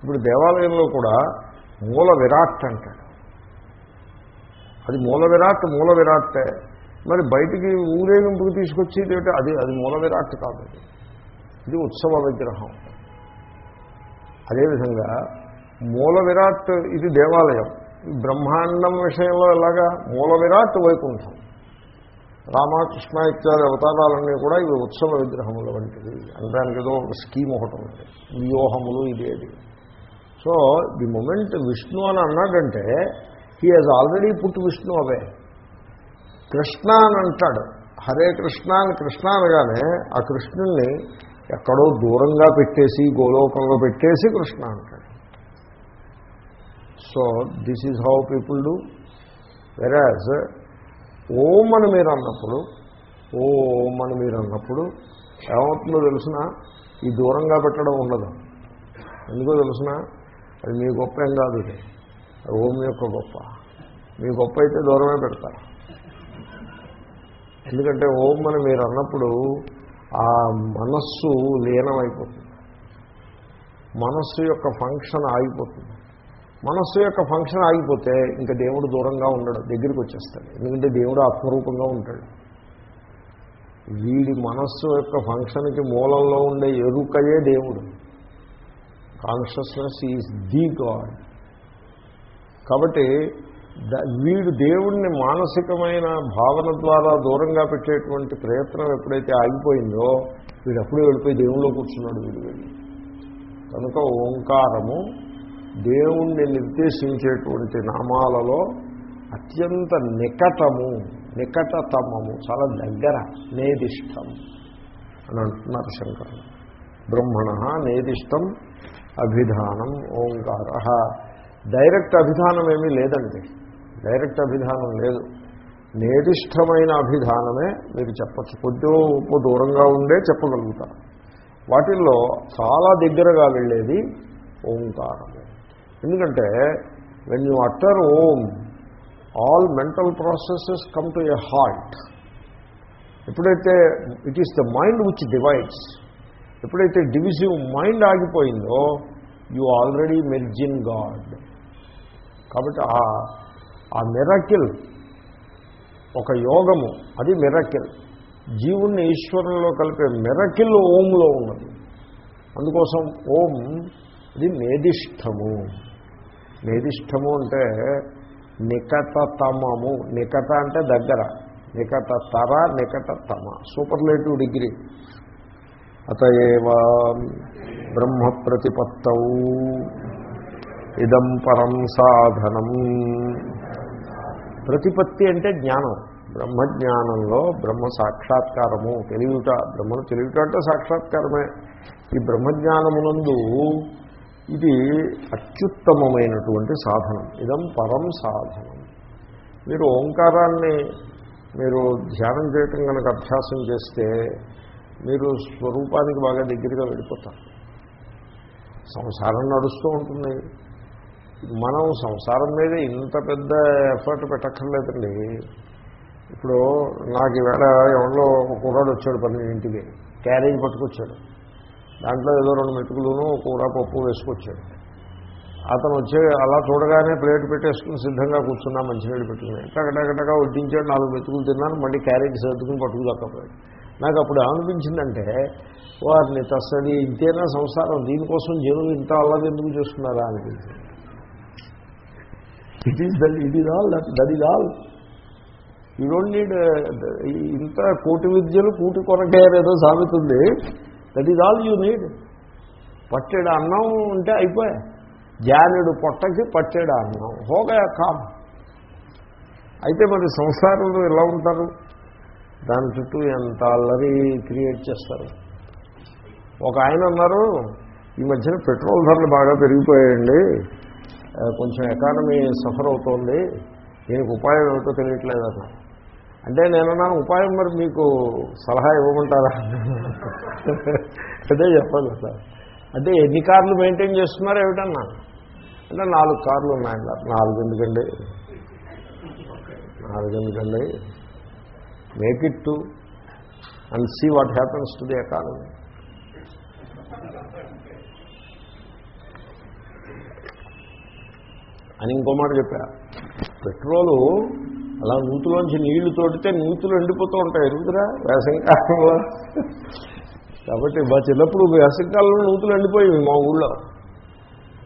ఇప్పుడు దేవాలయంలో కూడా మూల విరాట్ అంటాడు. అది మూల విరాట్ మూల విరాట్టే మరి బయటికి ఊరేగింపుకి తీసుకొచ్చి అది అది మూల విరాట్ కాదు అది. ఇది ఉత్సవ విగ్రహం. అదేవిధంగా మూల విరాట్ ఇది దేవాలయం. బ్రహ్మాండం విషయంలో ఎలాగా? మూల విరాట్ వైకుంఠం. రామకృష్ణ ఇత్యాది అవతారాలన్నీ కూడా ఇవి ఉత్సవ విగ్రహముల వంటివి. అనడానికి ఏదో ఒక స్కీమ్ ఒకటి ఉంది. వ్యూహములు ఇదేది. సో ది మూమెంట్ విష్ణు అని అన్నాడంటే he has already put Vishnu away Krishna అని అంటాడు. హరే కృష్ణ అని కృష్ణ అనగానే ఆ కృష్ణుణ్ణి ఎక్కడో దూరంగా పెట్టేసి గోలోకంలో పెట్టేసి కృష్ణ అంటాడు. So this is how people do వెరాజ్ ఓం అని మీరు అన్నప్పుడు ఓం అని మీరు అన్నప్పుడు ఏమవుతుందో తెలిసిన? ఈ దూరంగా పెట్టడం ఉండదు. ఎందుకో తెలిసిన? అది మీ గొప్ప ఏం కాదు ఇది. ఓం యొక్క గొప్ప. మీ గొప్ప అయితే దూరమే పెడతారు. ఎందుకంటే ఓం అని మీరు అన్నప్పుడు ఆ మనస్సు లీనమైపోతుంది. మనస్సు యొక్క ఫంక్షన్ ఆగిపోతుంది. మనస్సు యొక్క ఫంక్షన్ ఆగిపోతే ఇంకా దేవుడు దూరంగా ఉండడు దగ్గరికి వచ్చేస్తాడు. ఎందుకంటే దేవుడు ఆత్మరూపంగా ఉంటాడు. వీడి మనస్సు యొక్క ఫంక్షన్కి మూలంలో ఉండే ఎరుకయే దేవుడు. కాన్షియస్నెస్ ఈజ్ ది గాడ్ కాబట్టి వీడు దేవుణ్ణి మానసికమైన భావన ద్వారా దూరంగా పెట్టేటువంటి ప్రయత్నం ఎప్పుడైతే ఆగిపోయిందో వీడు అప్పుడే వెళ్ళిపోయి దేవుల్లో కూర్చున్నాడు వీడు వెళ్ళి. కనుక ఓంకారము దేవుణ్ణి నిర్దేశించేటువంటి నామాలలో అత్యంత నికటము నికటతమము చాలా దగ్గర నేదిష్టం అని అంటున్నారు శంకరులు. బ్రహ్మణ నేదిష్టం అభిధానం ఓంకార. డైరెక్ట్ అభిధానం ఏమీ లేదండి. డైరెక్ట్ అభిధానం లేదు. నేదిష్టమైన అభిధానమే మీరు చెప్పచ్చు. కొద్దిగా ఉప్పు దూరంగా ఉండే చెప్పగలుగుతారు. వాటిల్లో చాలా దగ్గరగా వెళ్ళేది ఓంకారం. ఎందుకంటే when you utter Om all mental processes come to a halt ఎప్పుడైతే it is the mind which divides ఎప్పుడైతే divisive mind ఆగిపోయిందో you already merge in god కాబట్టి ఆ మిరకిల్ ఒక యోగము అది మిరకిల్ జీవుణ్ణి ఈశ్వరంలో కలిపే మిరకిల్ ఓంలో ఉన్నది. అందుకోసం ఓం ఇది మేధిష్టము నేదిష్టము అంటే నికటతమము. నికట అంటే దగ్గర. నికట తర నికటతమ. సూపర్లేటివ్ డిగ్రీ అతఏవ బ్రహ్మ ప్రతిపత్తౌ ఇదం పరం సాధనం. ప్రతిపత్తి అంటే జ్ఞానం. బ్రహ్మజ్ఞానంలో బ్రహ్మ సాక్షాత్కారము. తెలివిట బ్రహ్మను తెలివిట అంటే సాక్షాత్కారమే. ఈ బ్రహ్మజ్ఞానమునందు ఇది అత్యుత్తమమైనటువంటి సాధనం. ఇదం పరం సాధనం. మీరు ఓంకారాన్ని మీరు ధ్యానం చేయటం కనుక అభ్యాసం చేస్తే మీరు స్వరూపానికి బాగా దగ్గరగా వెళ్ళిపోతారు. సంసారం నడుస్తూ ఉంటుంది. మనం సంసారం మీద ఇంత పెద్ద ఎఫర్ట్ పెట్టక్కర్లేదండి. ఇప్పుడు నాకు ఈవేళ ఎవరిలో ఒక కుర్రాడు వచ్చాడు ఇంటికి. క్యారేజ్ పట్టుకొచ్చాడు. దాంట్లో ఏదో రెండు మెతుకులను కూర పప్పు వేసుకొచ్చాడు. అతను వచ్చే అలా చూడగానే ప్లేట్ పెట్టేసుకుని సిద్ధంగా కూర్చున్నా మంచినీళ్ళు పెట్టుకుని టకటకటగా వడ్డించాడు నాలుగు మెతుకులు తిన్నాను మళ్ళీ క్యారెట్ సర్దుకుని పట్టుకుదక్కపోయాడు నాకు అప్పుడు ఏమనిపించిందంటే వారిని తస్సది ఇంతేనా సంసారం దీనికోసం జనులు ఇంత అల్లది ఎందుకు చేస్తున్నారా అనిపించింది. It is that it is all that that is all you don't need ఇంత కోటి విద్యలు కూటి కొరకే ఏదో సాగుతుంది. That is all you need పట్టెడు అన్నం ఉంటే అయిపోయా. జానుడు పొట్టకి పట్టెడు అన్నం. హోగా కామ్. అయితే మరి సంసారంలో ఎలా ఉంటారు? దాని చుట్టూ ఎంత అల్లరి క్రియేట్ చేస్తారు? ఒక ఆయన అన్నారు ఈ మధ్యన పెట్రోల్ ధరలు బాగా పెరిగిపోయాయండి. కొంచెం ఎకానమీ సఫర్ అవుతోంది. దీనికి ఉపాయం ఏమిటో తెలియట్లేదు అన్నారు. అంటే నేనన్నా ఉపాయం మరి మీకు సలహా ఇవ్వమంటారా? అదే చెప్పాలి సార్ అంటే ఎన్ని కార్లు మెయింటైన్ చేస్తున్నారు ఏమిటన్నా? అంటే నాలుగు కార్లు ఉన్నాయన్నారు నాలుగు ఎందుకండి? నాలుగు ఎందుకండి? Make it two and see what happens to the economy అని ఇంకో మాట చెప్పా. పెట్రోలు అలా నూతులోంచి నీళ్ళు తోడితే నూతులు ఎండిపోతూ ఉంటాయి ఎరుగుదరా వేసవికాలంలో కాబట్టి మా చిన్నప్పుడు వేసవికాలంలో నూతులు ఎండిపోయాయి మా ఊళ్ళో.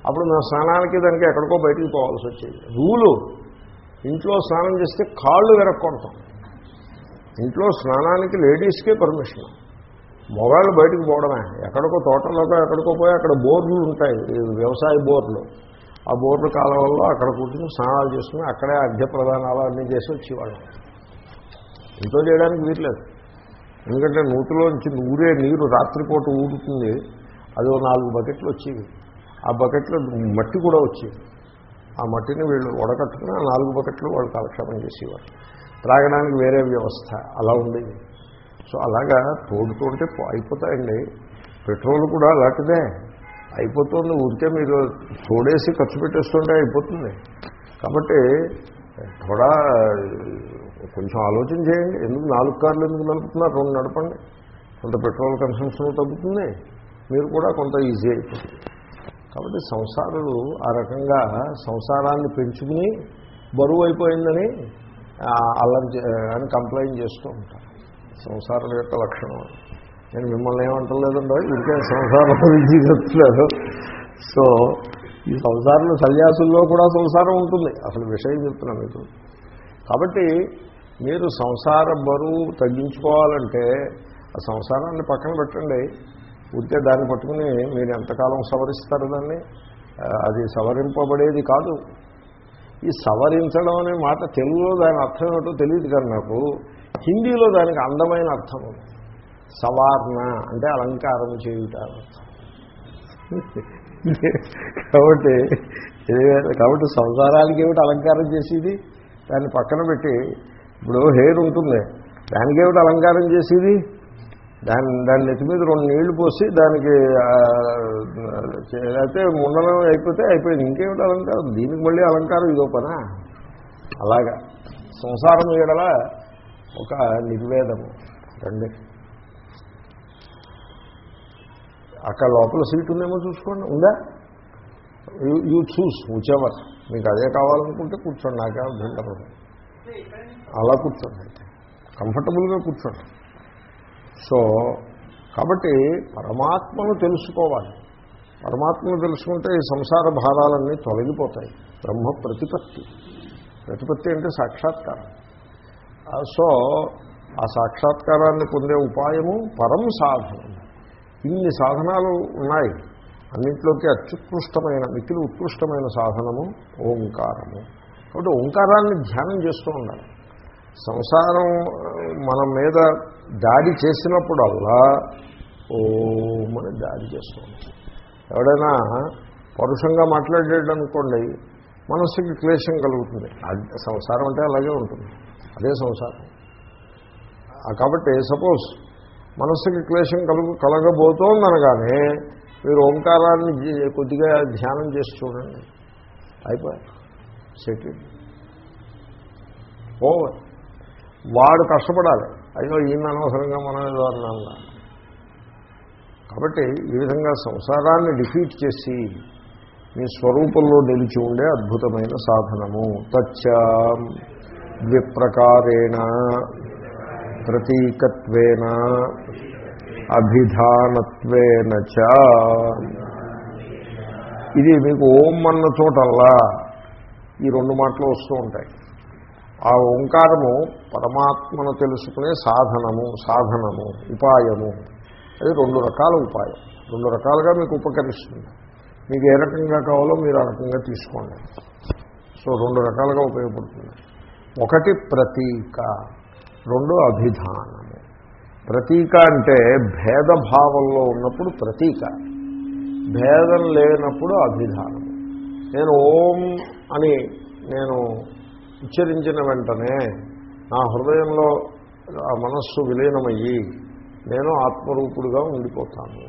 అప్పుడు నా స్నానానికి దానికి ఎక్కడికో బయటికి పోవాల్సి వచ్చేది. రూలు. ఇంట్లో స్నానం చేస్తే కాళ్ళు వెరక్కొడతాం. ఇంట్లో స్నానానికి లేడీస్కే పర్మిషన్. మొగాళ్ళు బయటకు పోవడమే. ఎక్కడికో తోటలోకో ఎక్కడికో పోయి అక్కడ బోర్లు ఉంటాయి వ్యవసాయ బోర్లు. ఆ బోర్డు కాలంలో అక్కడ కూర్చుని స్నానాలు చేసుకుని అక్కడే అధ్య ప్రదానాలు అన్నీ చేసి వచ్చేవాళ్ళం. ఇంట్లో చేయడానికి వీర్లేదు ఎందుకంటే నూతిలోంచి ఊరే నీరు రాత్రిపూట ఊరుతుంది. అది నాలుగు బకెట్లు వచ్చేవి. ఆ బకెట్లో మట్టి కూడా వచ్చేది. ఆ మట్టిని వీళ్ళు వడకట్టుకుని ఆ నాలుగు బకెట్లు వాళ్ళు కాలక్షేపం చేసేవారు. త్రాగడానికి వేరే వ్యవస్థ అలా ఉండేది. సో అలాగా తోడుతుంటే అయిపోతాయండి. పెట్రోల్ కూడా అలాంటిదే. అయిపోతుంది. ఊరికే మీరు తోడేసి ఖర్చు పెట్టేస్తుంటే అయిపోతుంది. కాబట్టి కూడా కొంచెం ఆలోచన చేయండి. ఎందుకు నాలుగు కార్లు ఎందుకు నడుపుతున్నారు? రెండు నడపండి. కొంత పెట్రోల్ కన్సంప్షన్ తగ్గుతుంది. మీరు కూడా కొంత ఈజీ అయిపోతుంది. కాబట్టి సంసారులు ఆ రకంగా సంసారాన్ని పెంచుకుని బరువు అయిపోయిందని అల్లరి అని కంప్లైంట్ చేస్తూ ఉంటారు. సంసారం యొక్క లక్షణం నేను మిమ్మల్ని ఏమంటలేదండో ఇంకే సంసారం గురించి చెప్తున్నారు సో ఈ సంసారంలో సన్యాసుల్లో కూడా సంసారం ఉంటుంది. అసలు విషయం చెప్తున్నాను మీకు. కాబట్టి మీరు సంసార బరువు తగ్గించుకోవాలంటే ఆ సంసారాన్ని పక్కన పెట్టండి. ఉంటే దాన్ని పట్టుకుని మీరు ఎంతకాలం సవరిస్తారు దాన్ని? అది సవరింపబడేది కాదు. ఈ సవరించడం అనే మాట తెలుగులో దాని అర్థం ఏమిటో తెలియదు కానీ నాకు హిందీలో దానికి అందమైన అర్థం ఉంది. సవార్ణ అంటే అలంకారం చేయుట కాబట్టి కాబట్టి సంసారానికి ఏమిటి అలంకారం చేసేది? దాన్ని పక్కన పెట్టి ఇప్పుడు హెయిర్ ఉంటుంది. దానికి ఏమిటి అలంకారం చేసేది? దాని దాని నెత్తి మీద రెండు నీళ్ళు పోసి దానికి అయితే ముండనం అయిపోతే అయిపోయింది. ఇంకేమిటి అలంకారం? దీనికి మళ్ళీ అలంకారం ఇదో పనా? అలాగా. సంసారం ఏడల ఒక నిర్వేదము. రండి. అక్కడ లోపల సీట్ ఉందేమో చూసుకోండి. ఉందా? యూ చూస్ వచ్చేవర్ మీకు అదే కావాలనుకుంటే కూర్చోండి. నాకే అభ్యంతరం అలా కూర్చోండి అయితే. కంఫర్టబుల్గా కూర్చోండి. సో కాబట్టి పరమాత్మను తెలుసుకోవాలి. పరమాత్మను తెలుసుకుంటే ఈ సంసార భారాలన్నీ తొలగిపోతాయి. బ్రహ్మ ప్రతిపత్తి. ప్రతిపత్తి అంటే సాక్షాత్కారం. Uh, సో ఆ సాక్షాత్కారాన్ని పొందే ఉపాయము పరం సాధనం ఇన్ని సాధనాలు ఉన్నాయి. అన్నింటిలోకి అత్యుత్కృష్టమైన మిక్కిలి ఉత్కృష్టమైన సాధనము ఓంకారము. కాబట్టి ఓంకారాన్ని ధ్యానం చేస్తూ ఉండాలి. సంసారం మన మీద దాడి చేసినప్పుడల్లా ఓం అని దాడి చేస్తూ ఉంటాం ఎవడైనా పరుషంగా మాట్లాడాడు అనుకోండి మనస్సుకి క్లేశం కలుగుతుంది. సంసారం అంటే అలాగే ఉంటుంది. అదే సంసారం. కాబట్టి సపోజ్ మనస్సుకి క్లేశం కలుగు కలగబోతోందనగానే మీరు ఓంకారాన్ని కొద్దిగా ధ్యానం చేసి చూడండి. అయిపోయి సెటిల్ ఓవర్. వాడు కష్టపడాలి. అయ్యో ఈయన అనవసరంగా మనం ఏదో అన్నా కాబట్టి ఈ విధంగా సంసారాన్ని డిఫీట్ చేసి మీ స్వరూపంలో నిలిచి ఉండే అద్భుతమైన సాధనము. తచ్చ. ద్విప్రకారేణ ప్రతీకత్వేన అభిధానత్వేన చ. ఇది మీకు ఓం అన్న చోటల్లా ఈ రెండు మాటలు వస్తూ ఉంటాయి. ఆ ఓంకారము పరమాత్మను తెలుసుకునే సాధనము సాధనము ఉపాయము. అది రెండు రకాల ఉపాయం. రెండు రకాలుగా మీకు ఉపకరిస్తుంది. మీకు ఏ రకంగా కావాలో మీరు ఆ రకంగా తీసుకోండి. సో రెండు రకాలుగా ఉపయోగపడుతుంది. ఒకటి ప్రతీక. రెండు అభిధానము ప్రతీక అంటే భేదభావంలో ఉన్నప్పుడు ప్రతీక. భేదం లేనప్పుడు అభిధానము నేను ఓం అని నేను ఉచ్చరించిన వెంటనే నా హృదయంలో ఆ మనస్సు విలీనమయ్యి నేను ఆత్మరూపుడుగా ఉండిపోతాను.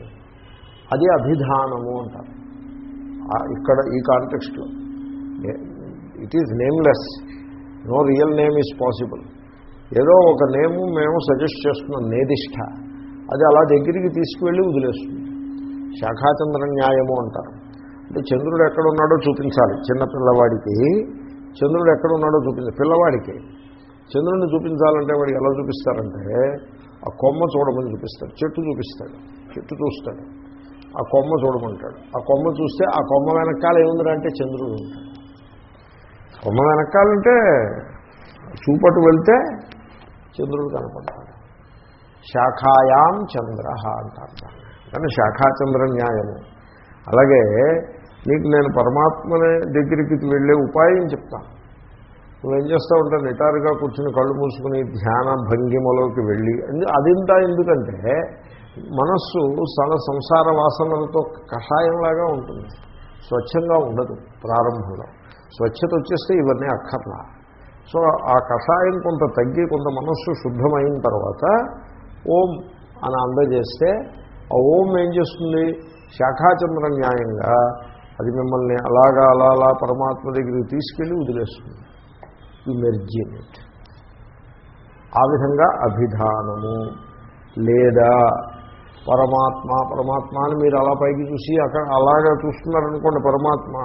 అది అభిధానము అంటారు. ఇక్కడ ఈ కాంటెక్స్ట్లో. It is nameless. No real name is possible. ఏదో ఒక నేము మేము సజెస్ట్ చేస్తున్నాం నేదిష్ట అది అలా దగ్గరికి తీసుకువెళ్ళి వదిలేస్తుంది. శాఖాచంద్ర న్యాయము అంటారు. అంటే చంద్రుడు ఎక్కడున్నాడో చూపించాలి చిన్న పిల్లవాడికి. చంద్రుడు ఎక్కడున్నాడో చూపించాలి పిల్లవాడికి. చంద్రుడిని చూపించాలంటే వాడికి ఎలా చూపిస్తారంటే ఆ కొమ్మ చూడమని చూపిస్తాడు చెట్టు చూపిస్తాడు చెట్టు చూస్తాడు. ఆ కొమ్మ చూడమంటాడు. ఆ కొమ్మ చూస్తే ఆ కొమ్మ వెనకాల ఏముందంటే చంద్రుడు ఉంటాడు. కొమ్మ వెనకాలంటే చూపటు వెళ్తే చంద్రుడు కనపడతాడు. శాఖాయాం చంద్ర అంటారు కానీ శాఖాచంద్ర న్యాయము. అలాగే నీకు నేను పరమాత్మనే దగ్గరికి వెళ్ళే ఉపాయం చెప్తాను. నువ్వేం చేస్తావు అంటే నిటారుగా కూర్చుని కళ్ళు మూసుకుని ధ్యాన భంగిమలోకి వెళ్ళి అందు- అదింతా ఎందుకంటే మనస్సు చాలా సంసార వాసనలతో కషాయంలాగా ఉంటుంది. స్వచ్ఛంగా ఉండదు ప్రారంభంలో. స్వచ్ఛత వచ్చేస్తే ఇవన్నీ అక్కర్లా. సో ఆ కషాయం కొంత తగ్గి కొంత మనస్సు శుద్ధమైన తర్వాత ఓం అని అందజేస్తే ఆ ఓం ఏం చేస్తుంది? శాఖాచంద్ర న్యాయంగా అది మిమ్మల్ని అలాగా అలా అలా పరమాత్మ దగ్గరికి తీసుకెళ్ళి వదిలేస్తుంది. ఈ మెర్జిన్ ఆ విధంగా అభిధానము లేదా పరమాత్మ పరమాత్మ అని మీరు అలా పైకి చూసి అక్కడ అలాగా చూస్తున్నారనుకోండి పరమాత్మ.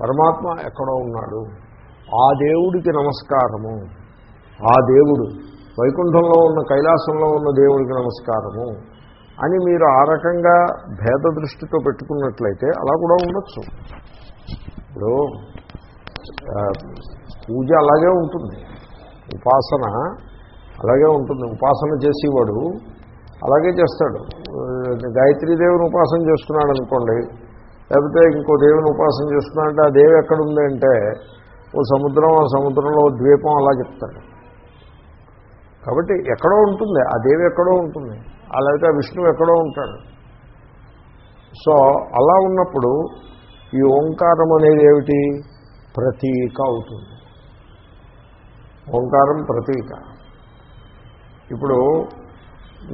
పరమాత్మ ఎక్కడో ఉన్నాడు. ఆ దేవుడికి నమస్కారము. ఆ దేవుడు వైకుంఠంలో ఉన్న కైలాసంలో ఉన్న దేవుడికి నమస్కారము అని మీరు ఆ రకంగా భేద దృష్టితో పెట్టుకున్నట్లయితే అలా కూడా ఉండొచ్చు. ఇప్పుడు పూజ అలాగే ఉంటుంది. ఉపాసన అలాగే ఉంటుంది. ఉపాసన చేసేవాడు అలాగే చేస్తాడు. గాయత్రీదేవిని ఉపాసన చేస్తున్నాడు అనుకోండి లేకపోతే ఇంకో దేవుని ఉపాసన చేస్తున్నాడంటే ఆ దేవి ఎక్కడుంది అంటే ఓ సముద్రం ఆ సముద్రంలో ద్వీపం అలా చెప్తాడు. కాబట్టి ఎక్కడో ఉంటుంది ఆ దేవి ఎక్కడో ఉంటుంది అలాగే విష్ణువు ఎక్కడో ఉంటాడు. సో అలా ఉన్నప్పుడు ఈ ఓంకారం అనేది ఏమిటి? ప్రతీక అవుతుంది. ఓంకారం ప్రతీక. ఇప్పుడు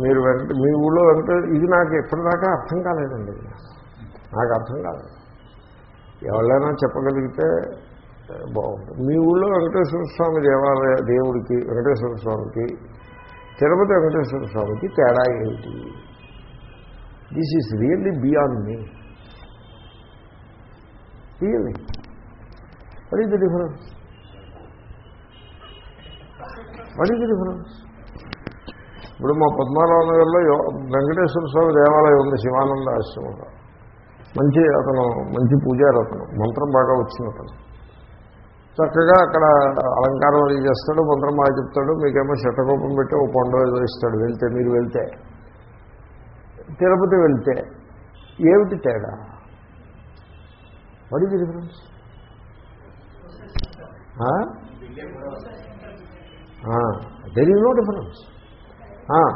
మీరు వెంట మీ ఊళ్ళో వెంట ఇది నాకు ఎప్పటిదాకా అర్థం కాలేదండి. నాకు అర్థం కాలేదు. ఎవరైనా చెప్పగలిగితే బాగుంటుంది. మీ ఊళ్ళో వెంకటేశ్వర స్వామి దేవాలయ దేవుడికి వెంకటేశ్వర స్వామికి తిరుపతి వెంకటేశ్వర స్వామికి తేడా ఏమిటి this is really beyond me really what is the difference what is the difference ఇప్పుడు మా పద్మారావు నగర్లో వెంకటేశ్వర స్వామి దేవాలయం ఉంది శివానంద ఆశ్రమంలో మంచి అతను మంచి పూజారు అతను. మంత్రం బాగా వచ్చింది అతను. చక్కగా అక్కడ అలంకారం అది చేస్తాడు మంత్రం బాగా చెప్తాడు మీకేమో శతకోపం పెట్టి ఓ పండు ఏదో ఇస్తాడు వెళ్తే మీరు వెళ్తే. తిరుపతి వెళ్తే ఏమిటి తేడా? What is difference there is no difference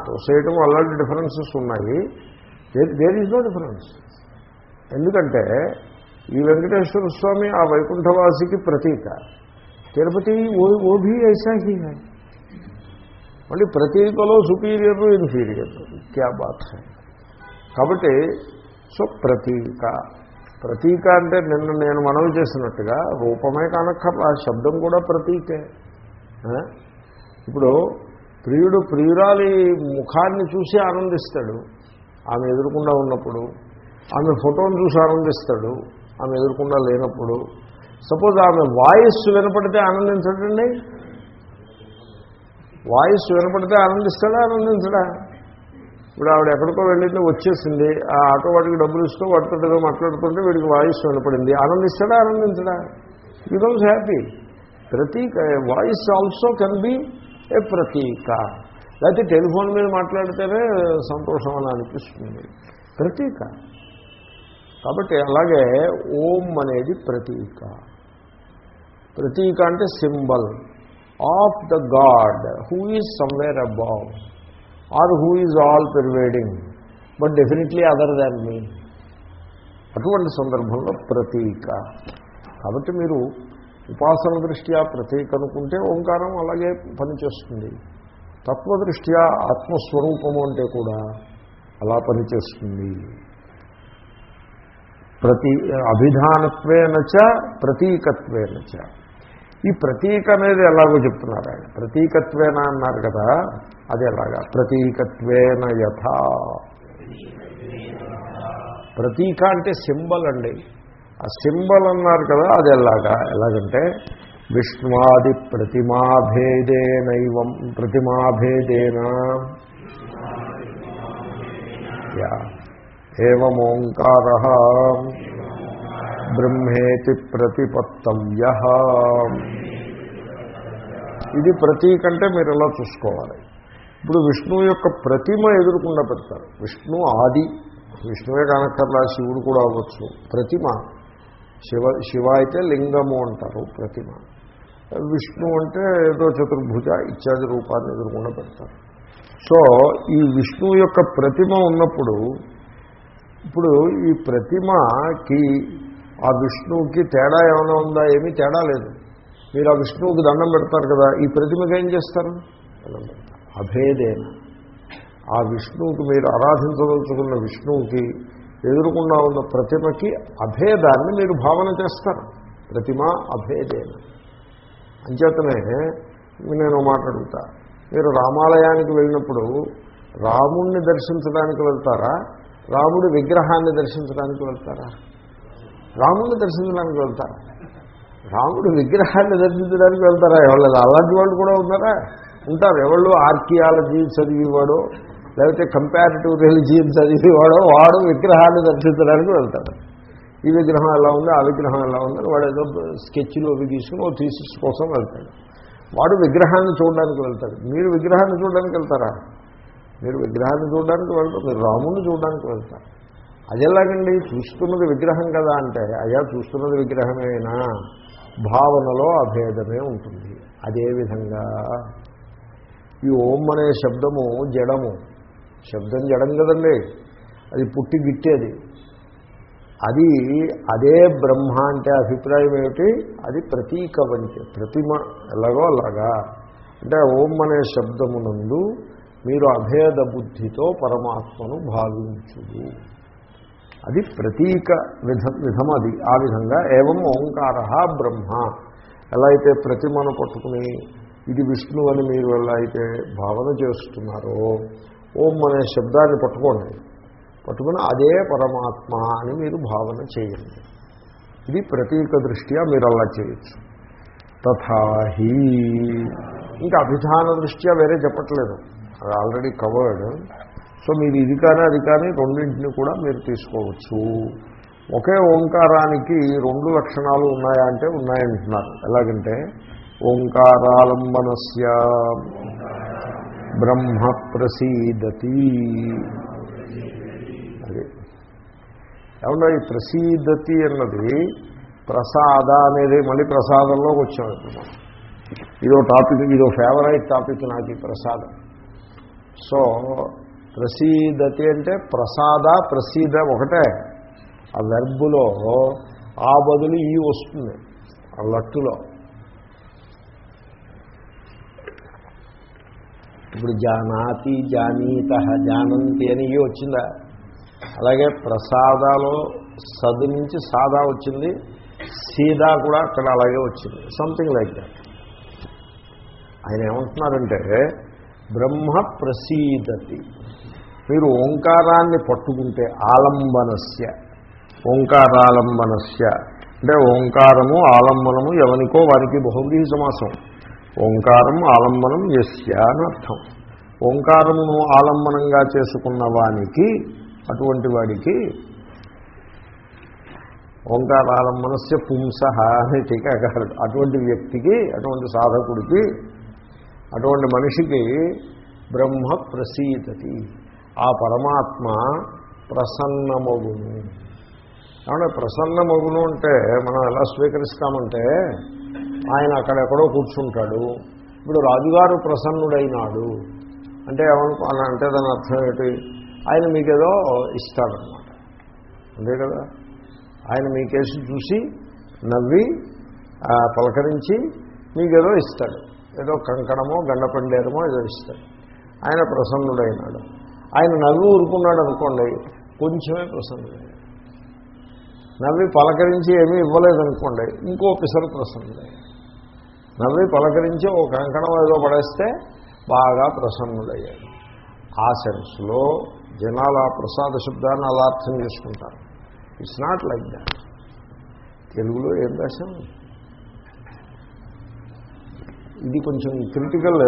తోసేయటం అలాంటి డిఫరెన్సెస్ ఉన్నాయి. దేర్ ఈజ్ నో డిఫరెన్స్ ఎందుకంటే ఈ వెంకటేశ్వర స్వామి ఆ వైకుంఠవాసికి ప్రతీక. తిరుపతి ఓ ఓ భీ మళ్ళీ ప్రతీకలో సుపీరియర్ ఇన్ఫీరియర్. క్యా బాత్ కాబట్టి సో ప్రతీక. ప్రతీక అంటే నిన్న నేను మనవి చేసినట్టుగా రూపమే కానక్కర్లా శబ్దం కూడా ప్రతీకే. ఇప్పుడు ప్రియుడు ప్రియురాలి ముఖాన్ని చూసి ఆనందిస్తాడు. ఆమె ఎదురకుండా ఉన్నప్పుడు ఆమె ఫోటోను చూసి ఆనందిస్తాడు. ఆమె ఎదురకుండా లేనప్పుడు. సపోజ్ ఆమె వాయిస్ వినపడితే ఆనందించడండి? వాయిస్ వినపడితే ఆనందిస్తాడా ఆనందించడా? ఇప్పుడు ఆవిడ ఎక్కడికో వెళ్ళింది వచ్చేసింది. ఆ ఆటో వాడికి డబ్బులు ఇస్తూ వాటితో మాట్లాడుకుంటే మాట్లాడుతుంటే వీడికి వాయిస్ వినపడింది. ఆనందిస్తాడా ఆనందించడా? బికమ్స్ హ్యాపీ ప్రతీక voice also can be a ప్రతీక. లేకపోతే టెలిఫోన్ మీద మాట్లాడితేనే సంతోషం అని అనిపిస్తుంది. ప్రతీక. కాబట్టి అలాగే ఓం అనేది ప్రతీక. ప్రతీక అంటే symbol. Of the god. Who is somewhere above. Or who is all pervading. But definitely other than me. అటువంటి సందర్భంలో ప్రతీక. కాబట్టి మీరు ఉపాసన దృష్ట్యా ప్రతీక అనుకుంటే ఓంకారం అలాగే పనిచేస్తుంది. తత్వదృష్ట్యా ఆత్మస్వరూపము అంటే కూడా అలా పనిచేస్తుంది. ప్రతి అభిధానత్వేన చ ప్రతీకత్వేన చ. ఈ ప్రతీక అనేది ఎలాగో చెప్తున్నారు ఆయన. ప్రతీకత్వేన అన్నారు కదా అది ఎలాగా? ప్రతీకత్వేన యథ. ప్రతీక అంటే సింబల్ అండి. ఆ సింబల్ అన్నారు కదా అది ఎలాగా? ఎలాగంటే విష్ణువాది ప్రతిమాభేదేనైవం ప్రతిమాభేదేన. యా. ఏమోంకార బ్రహ్మేతి ప్రతిపత్తవ్య ఇది ప్రతీక అంటే మీరు ఎలా చూసుకోవాలి? ఇప్పుడు విష్ణువు యొక్క ప్రతిమ ఎదురుకుండా పెడతారు. విష్ణు ఆది. విష్ణువే కానక్కర్లా శివుడు కూడా అవ్వచ్చు. ప్రతిమ. శివ శివ అయితే లింగము అంటారు ప్రతిమ. విష్ణు అంటే ఏదో చతుర్భుజ ఇత్యాది రూపాన్ని ఎదురుకుండా పెడతారు. సో ఈ విష్ణువు యొక్క ప్రతిమ ఉన్నప్పుడు ఇప్పుడు ఈ ప్రతిమకి ఆ విష్ణువుకి తేడా ఏమైనా ఉందా? ఏమీ తేడా లేదు. మీరు ఆ విష్ణువుకి దండం పెడతారు కదా ఈ ప్రతిమకి ఏం చేస్తారు? దండం అభేదేన. ఆ విష్ణువుకి మీరు ఆరాధించదలుచుకున్న విష్ణువుకి ఎదురుకుండా ఉన్న ప్రతిమకి అభేదాన్ని మీరు భావన చేస్తారు. ప్రతిమ అభేదేన. అంచేతనే నేను మాట్లాడుతా మీరు రామాలయానికి వెళ్ళినప్పుడు రాముణ్ణి దర్శించడానికి వెళ్తారా? రాముడు విగ్రహాన్ని దర్శించడానికి వెళ్తారా? రాముడిని దర్శించడానికి వెళ్తారా? రాముడు విగ్రహాన్ని దర్శించడానికి వెళ్తారా? ఎవరు అలాంటి వాళ్ళు కూడా ఉన్నారా? ఉంటారు. ఎవళ్ళు ఆర్కియాలజీ చదివేవాడో లేకపోతే కంపారిటివ్ రిలిజియన్ చదివేవాడో వాడు విగ్రహాన్ని దర్శించడానికి వెళ్తాడు. ఈ విగ్రహం ఎలా ఉంది ఆ విగ్రహం ఎలా ఉంది వాడు ఏదో స్కెచ్లు అవి తీసుకుని ఓ థీసిస్ కోసం వెళ్తాడు. వాడు విగ్రహాన్ని చూడడానికి వెళ్తాడు. మీరు విగ్రహాన్ని చూడడానికి వెళ్తారా? మీరు విగ్రహాన్ని చూడడానికి వెళ్తారు మీరు రాముడిని చూడడానికి వెళ్తారు. అది ఎలాగండి చూస్తున్నది విగ్రహం కదా అంటే అయ్యా చూస్తున్నది విగ్రహమేనా? భావనలో అభేదమే ఉంటుంది. అదేవిధంగా ఈ ఓం అనే శబ్దము జడము. శబ్దం జడం కదండి అది పుట్టి గిట్టేది. అది అదే బ్రహ్మ అంటే అభిప్రాయం ఏమిటి? అది ప్రతీక వంటి ప్రతిమ ఎలాగో అలాగా. అంటే ఓం అనే శబ్దమునందు మీరు అభేద బుద్ధితో పరమాత్మను భావించుడు అది ప్రతీక విధ విధం అది. ఆ విధంగా ఏవం ఓంకార బ్రహ్మ. ఎలా అయితే ప్రతిమను పట్టుకుని ఇది విష్ణు అని మీరు ఎలా అయితే భావన చేస్తున్నారో ఓం అనే శబ్దాన్ని పట్టుకోండి. పట్టుకుని అదే పరమాత్మ అని మీరు భావన చేయండి. ఇది ప్రతీక దృష్ట్యా మీరు అలా చేయొచ్చు. తథాహి. ఇంకా అభిధాన దృష్ట్యా వేరే చెప్పట్లేదు. అది ఆల్రెడీ కవర్డ్ సో మీరు ఇది కానీ అది కానీ రెండింటిని కూడా మీరు తీసుకోవచ్చు. ఒకే ఓంకారానికి రెండు లక్షణాలు ఉన్నాయా అంటే ఉన్నాయంటున్నారు. ఎలాగంటే ఓంకారాలంబనస్య బ్రహ్మ ప్రసీదతి. అది. ఏమన్నా ఈ ప్రసీదతి అన్నది ప్రసాద అనేది మళ్ళీ ప్రసాదంలోకి వచ్చాం ఇప్పుడు. ఇదో టాపిక్ ఇదో ఫేవరైట్ టాపిక్ నాకు ఈ ప్రసాదం. సో ప్రసీదతి అంటే ప్రసాద ప్రసీద ఒకటే. ఆ వెర్బులో ఆ బదులు ఈ వస్తుంది ఆ లట్టులో. ఇప్పుడు జానాతి జానీత జానంతి అని ఈ వచ్చిందా? అలాగే ప్రసాదాలో సదు నుంచి సాదా వచ్చింది సీదా కూడా అక్కడ అలాగే వచ్చింది సంథింగ్ లైక్ దాట్ ఆయన ఏమంటున్నారంటే బ్రహ్మ ప్రసీదతి. మీరు ఓంకారాన్ని పట్టుకుంటే ఆలంబనస్య ఓంకారాలంబనస్య. అంటే ఓంకారము ఆలంబనము ఎవనికో వారికి బహువ్రీహి సమాసం. ఓంకారం ఆలంబనం ఎస్య అని అర్థం. ఓంకారమును ఆలంబనంగా చేసుకున్న వానికి అటువంటి వాడికి ఓంకారాలంబనస్య పుంస అని టీకాకారుడు అటువంటి వ్యక్తికి అటువంటి సాధకుడికి అటువంటి మనిషికి బ్రహ్మ ప్రసీదతి ఆ పరమాత్మ ప్రసన్నమగును. కాబట్టి ప్రసన్నమగును అంటే మనం ఎలా స్వీకరిస్తామంటే ఆయన అక్కడెక్కడో కూర్చుంటాడు. ఇప్పుడు రాజుగారు ప్రసన్నుడైనాడు. అంటే ఏమనుకో అంటే దాని అర్థం ఏంటి ఆయన మీకేదో ఇస్తాడనమాట అంతే కదా? ఆయన మీ కేసు చూసి నవ్వి పలకరించి మీకేదో ఇస్తాడు. ఏదో కంకణమో గండపండేరమో ఏదో ఇస్తాడు ఆయన ప్రసన్నుడైనాడు. ఆయన నవ్వి ఊరుకున్నాడు అనుకోండి కొంచెమే ప్రసన్నుడైనాడు నవ్వి పలకరించి ఏమీ ఇవ్వలేదనుకోండి ఇంకో పిసరు ప్రసన్నుడే నవ్వి పలకరించి ఒక కంకణం ఏదో పడేస్తే బాగా ప్రసన్నుడయ్యాడు. ఆ సెన్స్లో జనాలు ఆ ప్రసాద శబ్దాన్ని అలా అర్థం చేసుకుంటారు. ఇట్స్ నాట్ లైక్ దాట్ తెలుగులో ఏం రాశాం ఇది కొంచెం క్రిటికల్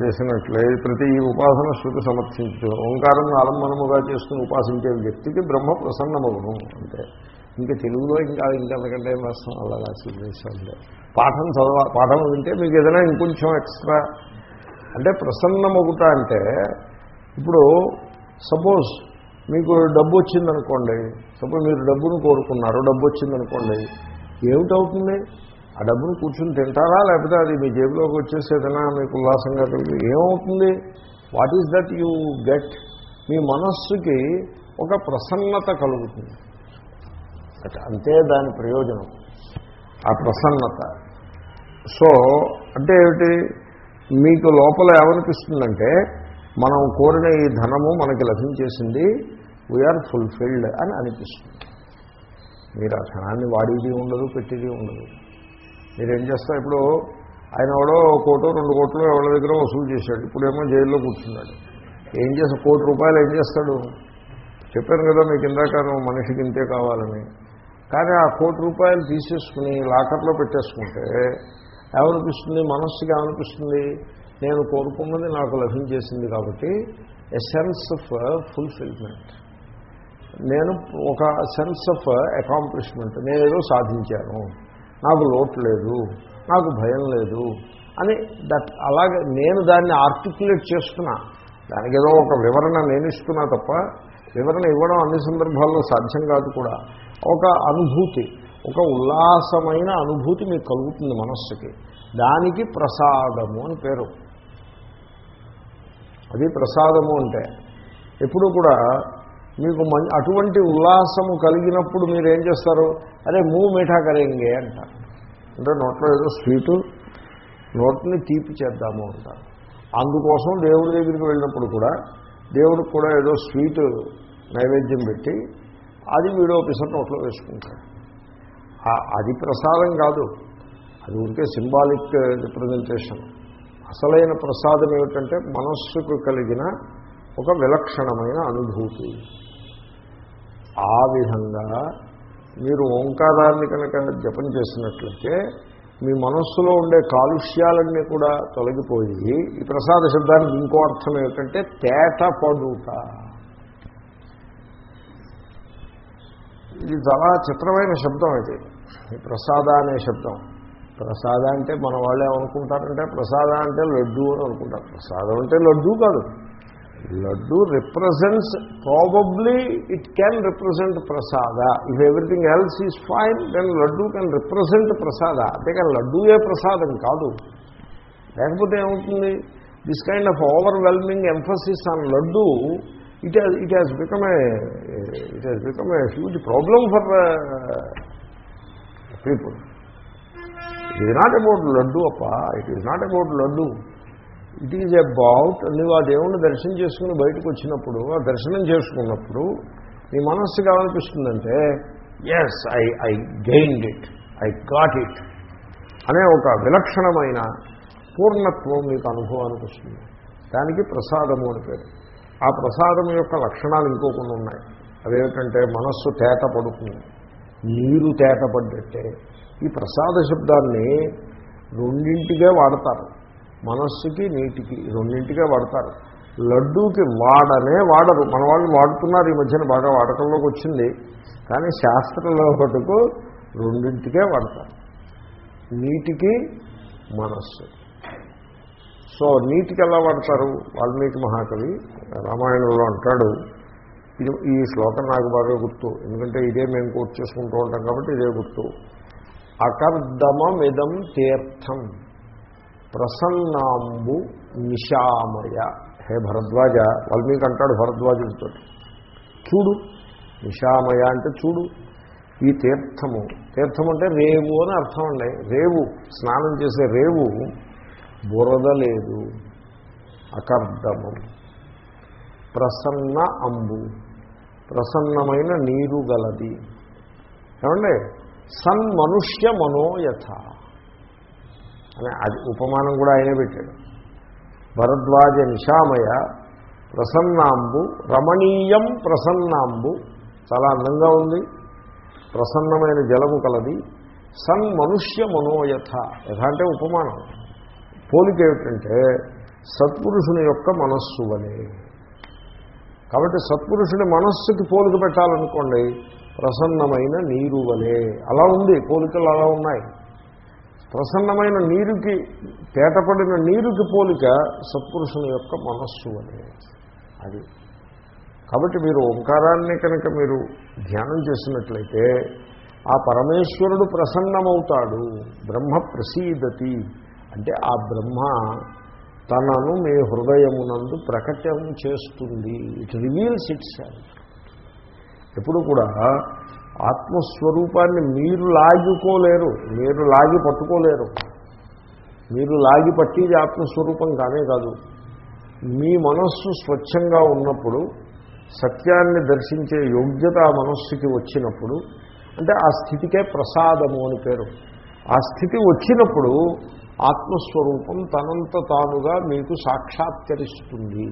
చేసినట్లే. ప్రతి ఉపాసన శృతి సమర్థించు. ఓంకారం ఆలంబనముగా చేసుకుని ఉపాసించే వ్యక్తికి బ్రహ్మ ప్రసన్నమగును అంటే. ఇంకా తెలుగులో ఇంకా ఇంకంతకంటే మస్తం అలా రాసి ఉద్దేశంలో పాఠం చదవ పాఠం వింటే మీకు ఏదైనా ఇంకొంచెం ఎక్స్ట్రా అంటే ప్రసన్నమగుట అంటే ఇప్పుడు సపోజ్ మీకు డబ్బు వచ్చిందనుకోండి సపోజ్ మీరు డబ్బును కోరుకున్నారు డబ్బు వచ్చిందనుకోండి ఏమిటవుతుంది? ఆ డబ్బును కూర్చుని తింటారా? లేకపోతే అది మీ జేబులోకి వచ్చేసేదైనా మీకు ఉల్లాసంగా కలిగి ఏమవుతుంది? What is that you get మీ మనస్సుకి ఒక ప్రసన్నత కలుగుతుంది. అంతే దాని ప్రయోజనం. ఆ ప్రసన్నత. సో అంటే ఏమిటి? మీకు లోపల ఏమనిపిస్తుందంటే మనం కోరిన ఈ ధనము మనకి లభించేసింది వీఆర్ ఫుల్ఫిల్డ్ అని అనిపిస్తుంది. మీరు ఆ క్షణాన్ని వాడేది ఉండదు పెట్టేది ఉండదు. మీరేం చేస్తారు? ఇప్పుడు ఆయన ఎవడో కోటో రెండు కోట్లు ఎవరి దగ్గర వసూలు చేశాడు. ఇప్పుడేమో జైల్లో కూర్చున్నాడు. ఏం చేస్తా కోటి రూపాయలు ఏం చేస్తాడు? చెప్పాను కదా మీకు ఇందాక మనిషికి ఇంతే కావాలని. కానీ ఆ కోటి రూపాయలు తీసేసుకుని లాకర్లో పెట్టేసుకుంటే ఏమనిపిస్తుంది? మనస్సుకి ఏమనిపిస్తుంది? నేను కోరుకున్నది నాకు లభించేసింది కాబట్టి ఎ సెన్స్ ఆఫ్ ఫుల్ఫిల్మెంట్ నేను ఒక సెన్స్ ఆఫ్ అకాంప్లిష్మెంట్ నేను ఏదో సాధించాను. నాకు లోటు లేదు. నాకు భయం లేదు. అని దట్ అలాగే నేను దాన్ని ఆర్టికులేట్ చేస్తున్నా దానికి ఏదో ఒక వివరణ నేను ఇస్తున్నా తప్ప వివరణ ఇవ్వడం అన్ని సందర్భాల్లో సాధ్యం కాదు కూడా. ఒక అనుభూతి ఒక ఉల్లాసమైన అనుభూతి మీకు కలుగుతుంది మనస్సుకి. దానికి ప్రసాదము అని పేరు. అది ప్రసాదము అంటే ఎప్పుడు కూడా మీకు మం అటువంటి ఉల్లాసము కలిగినప్పుడు మీరు ఏం చేస్తారు? అరే మూ మీఠా కరేంగే అంటారు. అంటే నోట్లో ఏదో స్వీటు నోట్ని తీపి చేద్దాము అంటారు. అందుకోసం దేవుడి దగ్గరికి వెళ్ళినప్పుడు కూడా దేవుడికి కూడా ఏదో స్వీట్ నైవేద్యం పెట్టి అది వీడో పిసర్ నోట్లో వేసుకుంటాడు. అది ప్రసాదం కాదు. అది ఉంటే సింబాలిక్ రిప్రజెంటేషన్. అసలైన ప్రసాదం ఏమిటంటే మనస్సుకు కలిగిన ఒక విలక్షణమైన అనుభూతి. ఆ విధంగా మీరు ఓంకారాన్ని కనుక జపం చేసినట్లయితే మీ మనస్సులో ఉండే కాలుష్యాలన్నీ కూడా తొలగిపోయి ఈ ప్రసాద శబ్దానికి ఇంకో అర్థం ఏమిటంటే తేట పడుట. ఇది చాలా చిత్రమైన శబ్దం ఇది. ప్రసాద అనే శబ్దం. ప్రసాద అంటే మన వాళ్ళు ఏమనుకుంటారంటే ప్రసాద అంటే లడ్డు అని అనుకుంటారు. ప్రసాదం అంటే లడ్డు కాదు. Laddu represents probably it can represent prasada if everything else is fine then laddu can represent prasada అంతేకాని లడ్డూయే ప్రసాదం కాదు. లేకపోతే ఏమవుతుంది? This kind of overwhelming emphasis on laddu it has it has become a it has become a huge problem for people it is not about laddu అప్ప. It is not about laddu. It is about నువ్వు ఆ దేవుణ్ణి దర్శనం చేసుకుని బయటకు వచ్చినప్పుడు ఆ దర్శనం చేసుకున్నప్పుడు నీ మనస్సుకి ఏమనిపిస్తుందంటే yes I I gained it I got it అనే ఒక విలక్షణమైన పూర్ణత్వం మీకు అనుభవానికి వస్తుంది. దానికి ప్రసాదము అని పేరు. ఆ ప్రసాదం యొక్క లక్షణాలు ఇంకోకుండా ఉన్నాయి. అదేమిటంటే మనస్సు తేట పడుతుంది. నీరు తేట పడ్డట్టే. ఈ ప్రసాద శబ్దాన్ని రెండింటిగా వాడతారు. మనస్సుకి నీటికి రెండింటిగా వాడతారు. లడ్డూకి వాడనే వాడరు. మన వాళ్ళు వాడుతున్నారు ఈ మధ్యన బాగా వాడకంలోకి వచ్చింది. కానీ శాస్త్రంలో ఒకటికు రెండింటికే వాడతారు. నీటికి మనస్సు. సో నీటికి ఎలా వాడతారు? వాల్మీకి మహాకవి రామాయణంలో అంటాడు ఇది ఈ శ్లోకం నాకు బాగా గుర్తు. ఎందుకంటే ఇదే మేము కోర్టు చేసుకుంటూ ఉంటాం కాబట్టి ఇదే గుర్తు. అకర్దమమిదం తీర్థం. ప్రసన్నాంబు నిశామయ. హే భరద్వాజ వాల్మీకి అంటాడు భరద్వాజుడితో చూడు నిశామయ అంటే చూడు. ఈ తీర్థము తీర్థం అంటే రేవు అని అర్థం అండి. రేవు స్నానం చేసే రేవు బురద లేదు అకర్దమం. ప్రసన్న అంబు ప్రసన్నమైన నీరు గలది. ఏమండి? సన్మనుష్య మనోయథ. అని అది ఉపమానం కూడా ఆయనే పెట్టాడు. భరద్వాజ నిషామయ ప్రసన్నాంబు రమణీయం ప్రసన్నాంబు చాలా అందంగా ఉంది. ప్రసన్నమైన జలము కలది. సన్ మనుష్య మనోయథ యథ అంటే ఉపమానం. పోలిక ఏమిటంటే సత్పురుషుని యొక్క మనస్సు వలే. కాబట్టి సత్పురుషుని మనస్సుకి పోలిక పెట్టాలనుకోండి ప్రసన్నమైన నీరు వలే. అలా ఉంది పోలికలు అలా ఉన్నాయి. ప్రసన్నమైన నీరుకి తేటపడిన నీరుకి పోలిక సత్పురుషుని యొక్క మనస్సు అని అది. కాబట్టి మీరు ఓంకారాన్ని కనుక మీరు ధ్యానం చేసినట్లయితే ఆ పరమేశ్వరుడు ప్రసన్నమవుతాడు బ్రహ్మ ప్రసీదతి. అంటే ఆ బ్రహ్మ తనను మీ హృదయమునందు ప్రకటన చేస్తుంది. ఇట్ రివీల్స్ ఇట్ సెల్ఫ్ ఎప్పుడు కూడా ఆత్మస్వరూపాన్ని మీరు లాగుకోలేరు మీరు లాగి పట్టుకోలేరు. మీరు లాగి పట్టేది ఆత్మస్వరూపం కానే కాదు. మీ మనస్సు స్వచ్ఛంగా ఉన్నప్పుడు సత్యాన్ని దర్శించే యోగ్యత ఆ మనస్సుకి వచ్చినప్పుడు అంటే ఆ స్థితికే ప్రసాదము అని పేరు. ఆ స్థితి వచ్చినప్పుడు ఆత్మస్వరూపం తనంత తానుగా మీకు సాక్షాత్కరిస్తుంది.